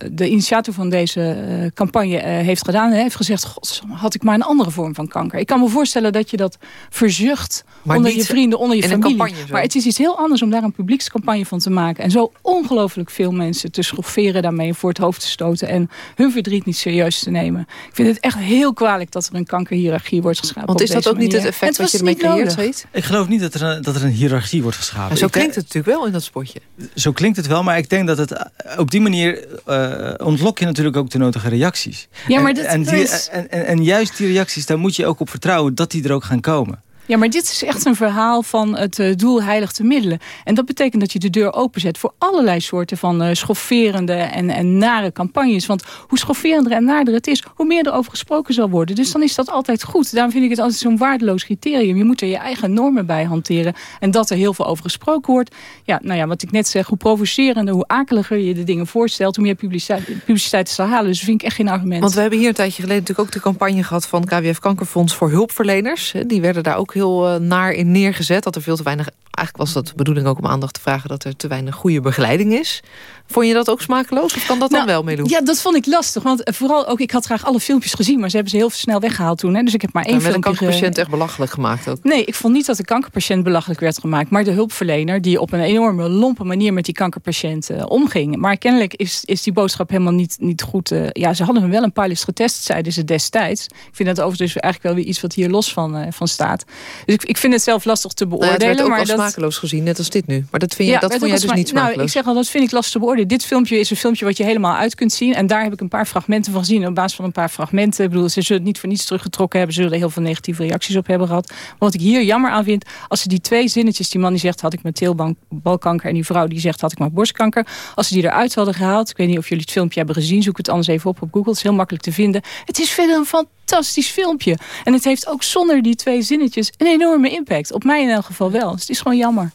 Speaker 31: uh, de initiator van deze uh, campagne heeft gedaan... heeft gezegd, god, had ik maar een andere vorm van kanker. Ik kan me voorstellen dat je dat verzucht
Speaker 2: maar
Speaker 31: onder je vrienden, onder je familie.
Speaker 2: Campagne,
Speaker 31: maar het is iets heel anders om daar een publiekscampagne van te maken. En zo ongelooflijk veel mensen te schofferen daarmee... voor het hoofd te stoten en hun verdriet niet serieus te nemen. Ik vind het echt heel kwalijk dat er een kankerhierarchie wordt geschapen.
Speaker 2: Want is dat ook
Speaker 31: manier.
Speaker 2: niet het effect
Speaker 31: het
Speaker 2: wat je ermee creëert.
Speaker 30: Ik geloof niet dat er een, dat er een hiërarchie wordt geschapen.
Speaker 2: Maar zo
Speaker 30: ik,
Speaker 2: klinkt het natuurlijk wel in dat spotje.
Speaker 30: Zo klinkt het wel, maar ik denk dat het eh, op die manier eh, ontlok je natuurlijk ook de nodige reacties.
Speaker 31: Ja, maar
Speaker 30: en,
Speaker 31: dit
Speaker 30: en, die-
Speaker 31: is-
Speaker 30: en, en, en juist die reacties, daar moet je ook op vertrouwen dat die er ook gaan komen.
Speaker 31: Ja, maar dit is echt een verhaal van het eh, doel heiligt de middelen. En dat betekent dat je de deur openzet voor allerlei soorten van eh, schofferende en, en nare campagnes. Want hoe schofferender en naarder het is, hoe meer er over gesproken zal worden. Dus dan is dat altijd goed. Daarom vind ik het altijd zo'n waardeloos criterium. Je moet er je eigen normen bij hanteren. En dat er heel veel over gesproken wordt. Ja, nou ja, wat ik net zeg, hoe provocerender, hoe akeliger je de dingen voorstelt, hoe meer publiciteit, publiciteit zal halen. Dus vind ik echt geen argument.
Speaker 2: Want we hebben hier een tijdje geleden natuurlijk ook de campagne gehad... van KWF Kankerfonds voor hulpverleners. Die werden daar ook heel eh, naar in neergezet. Dat er veel te weinig... Eigenlijk was dat de bedoeling ook om aandacht te vragen... dat er te weinig goede begeleiding is. Vond je dat ook smakeloos? Of kan dat dan
Speaker 31: Nou,
Speaker 2: wel meedoen?
Speaker 31: Ja, dat vond ik lastig. Want eh, vooral ook, ik had graag alle filmpjes gezien... maar ze hebben ze heel snel weggehaald toen. Hè. Dus ik heb maar één filmpje... ge-
Speaker 2: kankerpatiënt echt belachelijk gemaakt ook.
Speaker 31: Nee, ik vond niet dat de kankerpatiënt belachelijk werd gemaakt... maar de hulpverlener die op een enorme lompe manier... met die kankerpatiënt eh, omging. Maar kennelijk is, is die boodschap helemaal niet, niet goed... ja, ze hadden hem wel een pilot getest, zeiden ze destijds. Ik vind dat overigens eigenlijk wel weer iets wat hier los van, van staat. Dus ik, ik vind het zelf lastig te
Speaker 2: Nou ja,
Speaker 31: beoordelen.
Speaker 2: het werd ook
Speaker 31: maar dat...
Speaker 2: smakeloos gezien, net als dit nu. Maar dat, vind je, dat vond jij dus niet
Speaker 31: sma-
Speaker 2: smakeloos?
Speaker 31: Nou, ik zeg al, dat vind ik lastig te beoordelen. Dit filmpje is een filmpje wat je helemaal uit kunt zien. En daar heb ik een paar fragmenten van gezien. Op basis van een paar fragmenten. Ik bedoel, ze zullen het niet voor niets teruggetrokken hebben. Ze zullen er heel veel negatieve reacties op hebben gehad. Maar wat ik hier jammer aan vind, als ze die twee zinnetjes... die man die zegt, had ik met teelbalkanker... en die vrouw die zegt, had ik maar borstkanker... als ze die eruit hadden gehaald... ik weet niet of jullie het filmpje hebben gezien... zoek het anders even op op Google. Het is heel makkelijk te vinden. Het is verder een fantastisch filmpje. En het heeft ook zonder die twee zinnetjes... een enorme impact. Op mij in elk geval wel. Dus het is gewoon jammer.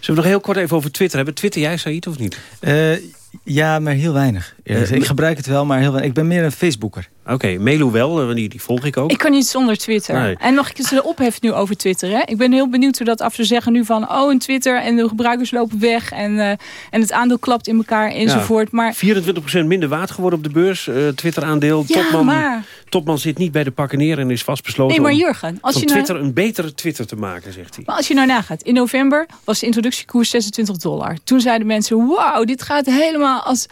Speaker 3: Zullen we nog heel kort even over Twitter hebben? Twitter jij, Said, of niet?
Speaker 30: Eh, ja, maar heel weinig. Gezegd. ik gebruik het wel, maar heel weinig. Ik ben meer een Facebooker.
Speaker 3: Oké, Melu wel, eh, die, die volg ik ook.
Speaker 31: Ik kan niet zonder Twitter.
Speaker 3: Nee.
Speaker 31: En nog een keer de ophef nu over Twitter. Hè? Ik ben heel benieuwd hoe dat af te zeggen nu van... oh, een Twitter en de gebruikers lopen weg... en, eh, en het aandeel klapt in elkaar enzovoort. Maar
Speaker 3: 24% minder waard geworden op de beurs. eh, Twitter-aandeel.
Speaker 31: Ja,
Speaker 3: Topman,
Speaker 31: maar-
Speaker 3: Topman zit niet bij de pakken neer en is vastbesloten
Speaker 31: Nee, maar
Speaker 3: om
Speaker 31: Jurgen, als
Speaker 3: van
Speaker 31: je nou-
Speaker 3: Twitter een betere Twitter te maken, zegt hij.
Speaker 31: Maar als je nou nagaat, in november was de introductiekoers 26 dollar. Toen zeiden mensen, wauw, dit gaat helemaal als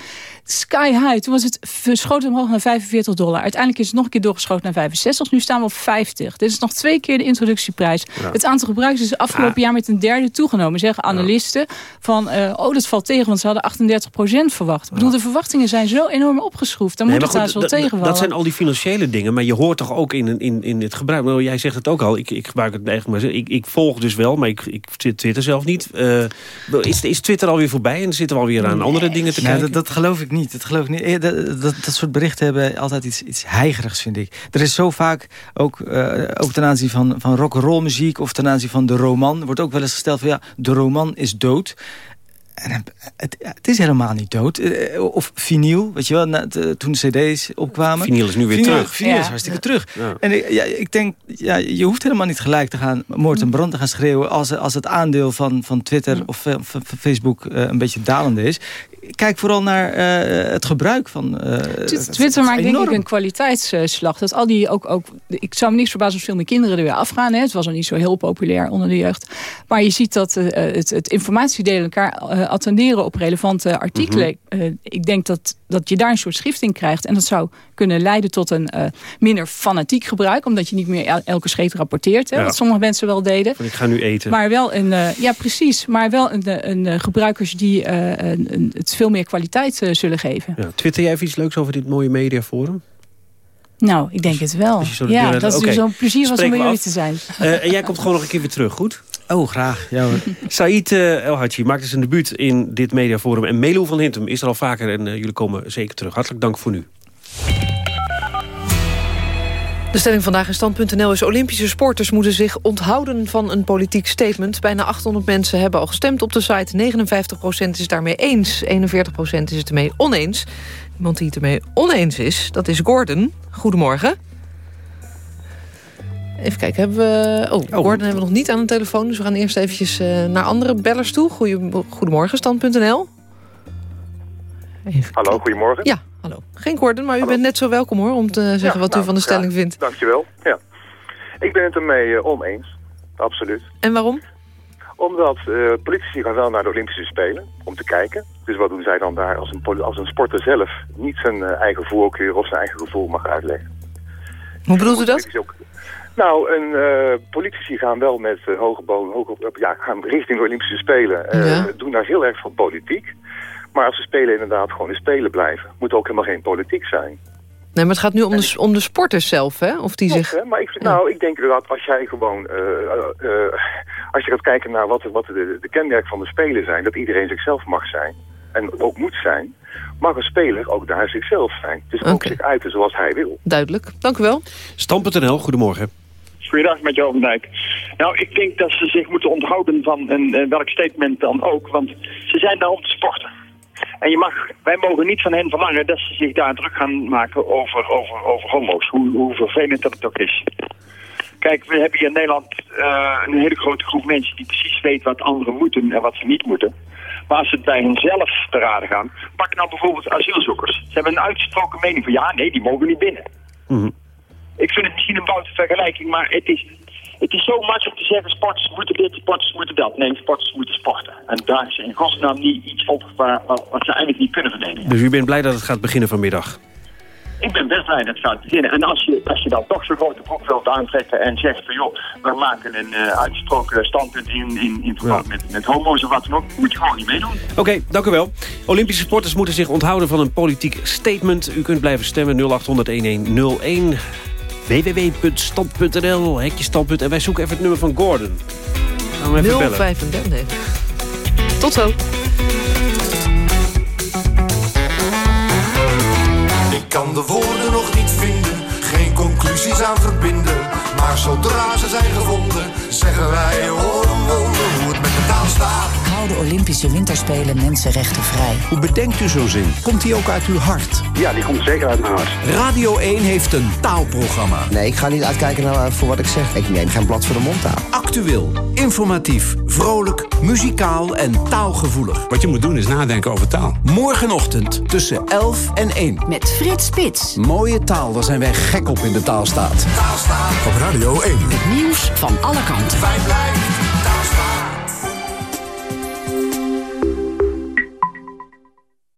Speaker 31: sky high. Toen was het verschoten omhoog naar 45 dollar. Uiteindelijk is het nog een keer doorgeschoten naar 65. Nu staan we op 50. Dit is nog twee keer de introductieprijs.
Speaker 37: Ja.
Speaker 31: Het aantal gebruikers is afgelopen jaar met een derde toegenomen. Zeggen analisten van, eh, oh dat valt tegen, want ze hadden 38% verwacht. Ik bedoel, de verwachtingen zijn zo enorm opgeschroefd. Dan
Speaker 3: Nee,
Speaker 31: moet het haast wel
Speaker 3: dat-
Speaker 31: tegenvallen.
Speaker 3: Dat zijn al die financiële dingen, maar je hoort toch ook in, in, in het gebruik. Nou, jij zegt het ook al, ik, ik gebruik het eigenlijk maar. Ik, ik volg dus wel, maar ik, ik Twitter zelf niet. Eh, is, is Twitter alweer voorbij en zitten we alweer aan andere dingen te
Speaker 30: Nou,
Speaker 3: kijken?
Speaker 30: dat, dat geloof ik niet. Dat, geloof ik niet. Eh, Dat, dat, dat soort berichten hebben altijd iets, iets heigerigs, vind ik. Er is zo vaak, ook, eh, ook ten aanzien van, van rock'n'roll muziek... of ten aanzien van de roman, wordt ook wel eens gesteld van... ja, de roman is dood. En het, het, is helemaal niet dood. Eh, Of vinyl, weet je wel, na, toen de cd's opkwamen.
Speaker 3: Vinyl is nu weer
Speaker 30: Vinyl-
Speaker 3: terug.
Speaker 30: Vinyl is
Speaker 3: Ja.
Speaker 30: hartstikke terug.
Speaker 3: Ja.
Speaker 30: En ik, ja, ik denk, ja, je hoeft helemaal niet gelijk te gaan... moord en brand te gaan schreeuwen... als, als het aandeel van, van Twitter of eh, van van Facebook eh, een beetje dalende is. Kijk vooral naar eh, het gebruik van... eh, het-
Speaker 31: Twitter maakt denk
Speaker 30: enorm.
Speaker 31: ik een kwaliteitsslag. Dat al die ook, ook, ik zou me niks verbazen als veel meer kinderen er weer afgaan. Hè. Het was al niet zo heel populair onder de jeugd. Maar je ziet dat eh, het, het informatiedelen elkaar attenderen op relevante artikelen.
Speaker 30: Mhm.
Speaker 31: Eh, ik denk dat, dat je daar een soort schrift in krijgt. En dat zou kunnen leiden tot een eh, minder fanatiek gebruik. Omdat je niet meer el- elke scheet rapporteert. Hè,
Speaker 3: Ja.
Speaker 31: Wat sommige mensen wel deden.
Speaker 3: Van, ik ga nu eten.
Speaker 31: Maar wel een, eh, ja precies, maar wel een, eh, een, eh, gebruikers die eh, een, het veel meer kwaliteit eh, zullen geven.
Speaker 3: Ja, Twitter jij even iets leuks over dit mooie mediaforum?
Speaker 31: Nou, ik denk het wel. Ja, dat is dus zo'n plezier was om bij jullie te zijn.
Speaker 3: Eh, en jij komt gewoon nog een keer weer terug, goed?
Speaker 30: Oh, graag. Ja, hoor.
Speaker 3: Said uh, El Hadji maakt zijn debuut in dit mediaforum. En Melo van Hintem is er al vaker en eh, jullie komen zeker terug. Hartelijk dank voor nu.
Speaker 2: De stelling vandaag in stand.nl is... Olympische sporters moeten zich onthouden van een politiek statement. Bijna 800 mensen hebben al gestemd op de site. 59% is het daarmee eens, 41% is het ermee oneens. Iemand die het ermee oneens is, dat is Gordon. Goedemorgen. Even kijken, hebben we... Oh, Gordon hebben we nog niet aan de telefoon... dus we gaan eerst eventjes eh, naar andere bellers toe. Goeie, goedemorgen, stand.nl.
Speaker 37: Hallo, goedemorgen.
Speaker 2: Ja, hallo. Geen Gordon, maar u bent net zo welkom hoor... om te zeggen
Speaker 37: Ja,
Speaker 2: wat u
Speaker 37: nou,
Speaker 2: van de stelling vindt.
Speaker 37: Dankjewel. Ja. Ik ben het ermee eh, oneens. Absoluut.
Speaker 2: En waarom?
Speaker 37: Omdat eh, politici gaan wel naar de Olympische Spelen om te kijken. Dus wat doen zij dan daar als een, als een sporter zelf niet zijn eh, eigen voorkeur of zijn eigen gevoel mag uitleggen?
Speaker 2: Hoe bedoelt u dat?
Speaker 37: Ook- Nou, een, eh, politici gaan wel met hoge bonen, hoge, ja, gaan richting de Olympische Spelen.
Speaker 2: Ja.
Speaker 37: Doen daar heel erg van politiek. Maar als de Spelen inderdaad gewoon in Spelen blijven, moet ook helemaal geen politiek zijn.
Speaker 2: Nee, maar het gaat nu om de, om de sporters zelf, hè? Of die zich...
Speaker 37: hè? Maar ik, nou, ik denk inderdaad, als jij gewoon... als je gaat kijken naar wat, wat de, de kenmerk van de Spelen zijn... dat iedereen zichzelf mag zijn en ook moet zijn... mag een speler ook daar zichzelf zijn. Dus ook zich uiten zoals hij wil.
Speaker 2: Duidelijk. Dank u wel.
Speaker 3: Stam.nl, goedemorgen.
Speaker 38: Goedendag met Jo van Dijk. Nou, ik denk dat ze zich moeten onthouden van een, welk statement dan ook. Want ze zijn daar om te sporten. En je mag, wij mogen niet van hen verlangen dat ze zich daar druk gaan maken over, over, over homo's. Hoe, hoe vervelend dat het ook is. Kijk, we hebben hier in Nederland eh, een hele grote groep mensen die precies weet wat anderen moeten en wat ze niet moeten. Maar als ze het bij henzelf te raden gaan, pak nou bijvoorbeeld asielzoekers. Ze hebben een uitgesproken mening van ja, nee, die mogen niet binnen. Ik vind het misschien een foute vergelijking, maar het is, het is zo makkelijk om te zeggen... sporters moeten dit, sporters moeten dat. Nee, sporters moeten sporten. En daar is in godsnaam niet iets op waar, wat, wat ze eigenlijk niet kunnen verdedigen.
Speaker 3: Dus u bent blij dat het gaat beginnen vanmiddag?
Speaker 38: Ik ben best blij dat het gaat beginnen. En als je, als je dan toch zo'n grote broek wilt aantrekken en zegt van... joh, we maken een eh, uitgesproken standpunt in, in, in verband met, met homo's of wat dan ook... moet je gewoon niet meedoen.
Speaker 3: Oké, dank u wel. Olympische sporters moeten zich onthouden van een politiek statement. U kunt blijven stemmen 0800-1101 www.stand.nl, hekje standpunt. En wij zoeken even het nummer van Gordon. Gaan we even bellen.
Speaker 2: 035. Nee. Tot zo.
Speaker 39: Ik kan de woorden nog niet vinden, geen conclusies aan verbinden. Maar zodra ze zijn gevonden, zeggen wij hoor een wonder hoe het met de taal staat.
Speaker 40: Hou de Olympische Winterspelen mensenrechten vrij.
Speaker 41: Hoe bedenkt u zo'n zin? Komt die ook uit uw hart?
Speaker 42: Ja, die komt zeker uit mijn hart.
Speaker 41: Radio 1 heeft een taalprogramma.
Speaker 43: Nee, ik ga niet uitkijken naar, voor wat ik zeg. Ik neem geen blad voor de mond aan.
Speaker 41: Actueel, informatief, vrolijk, muzikaal en taalgevoelig.
Speaker 44: Wat je moet doen is nadenken over taal.
Speaker 41: Morgenochtend tussen 11 en 1.
Speaker 15: Met Frits Spits.
Speaker 41: Mooie taal, daar zijn wij gek op in de taalstaat.
Speaker 1: Op Radio 1.
Speaker 15: Het nieuws van alle kanten.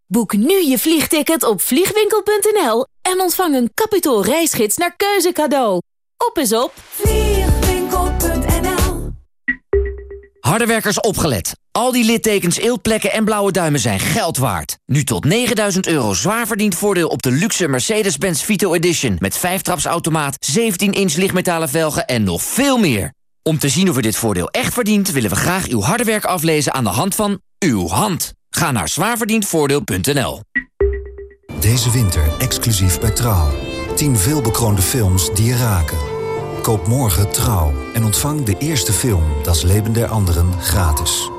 Speaker 27: Boek nu je vliegticket op vliegwinkel.nl en ontvang een kapitaal reisgids naar keuze cadeau. Op is op vliegwinkel.nl
Speaker 45: Harde werkers opgelet. Al die littekens, eeltplekken en blauwe duimen zijn geld waard. Nu tot 9000 euro zwaar verdiend voordeel op de luxe Mercedes-Benz Vito Edition... met 5-trapsautomaat, 17-inch lichtmetalen velgen en nog veel meer. Om te zien of u dit voordeel echt verdient... willen we graag uw harde werk aflezen aan de hand van uw hand. Ga naar zwaarverdiendvoordeel.nl.
Speaker 46: Deze winter exclusief bij Trouw. 10 veelbekroonde films die je raken. Koop morgen Trouw en ontvang de eerste film Das Leben der Anderen gratis.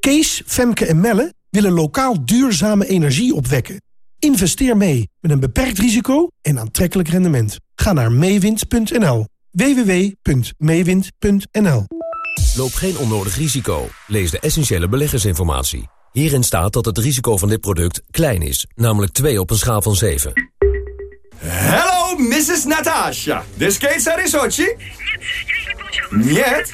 Speaker 47: Kees, Femke en Melle willen lokaal duurzame energie opwekken. Investeer mee met een beperkt risico en aantrekkelijk rendement. Ga naar meewind.nl. www.meewind.nl
Speaker 48: Loop geen onnodig risico. Lees de essentiële beleggersinformatie. Hierin staat dat het risico van dit product klein is, namelijk 2 op een schaal van 7.
Speaker 49: Hello, Mrs. Natasha. The skates are in Sochi? Нет.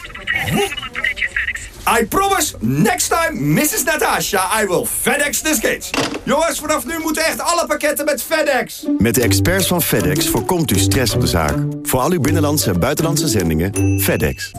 Speaker 49: I promise, next time, Mrs. Natasha, I will FedEx the skates. Jongens, vanaf nu moeten echt alle pakketten met FedEx.
Speaker 50: Met de experts van FedEx voorkomt u stress op de zaak. Voor al uw binnenlandse en buitenlandse zendingen, FedEx.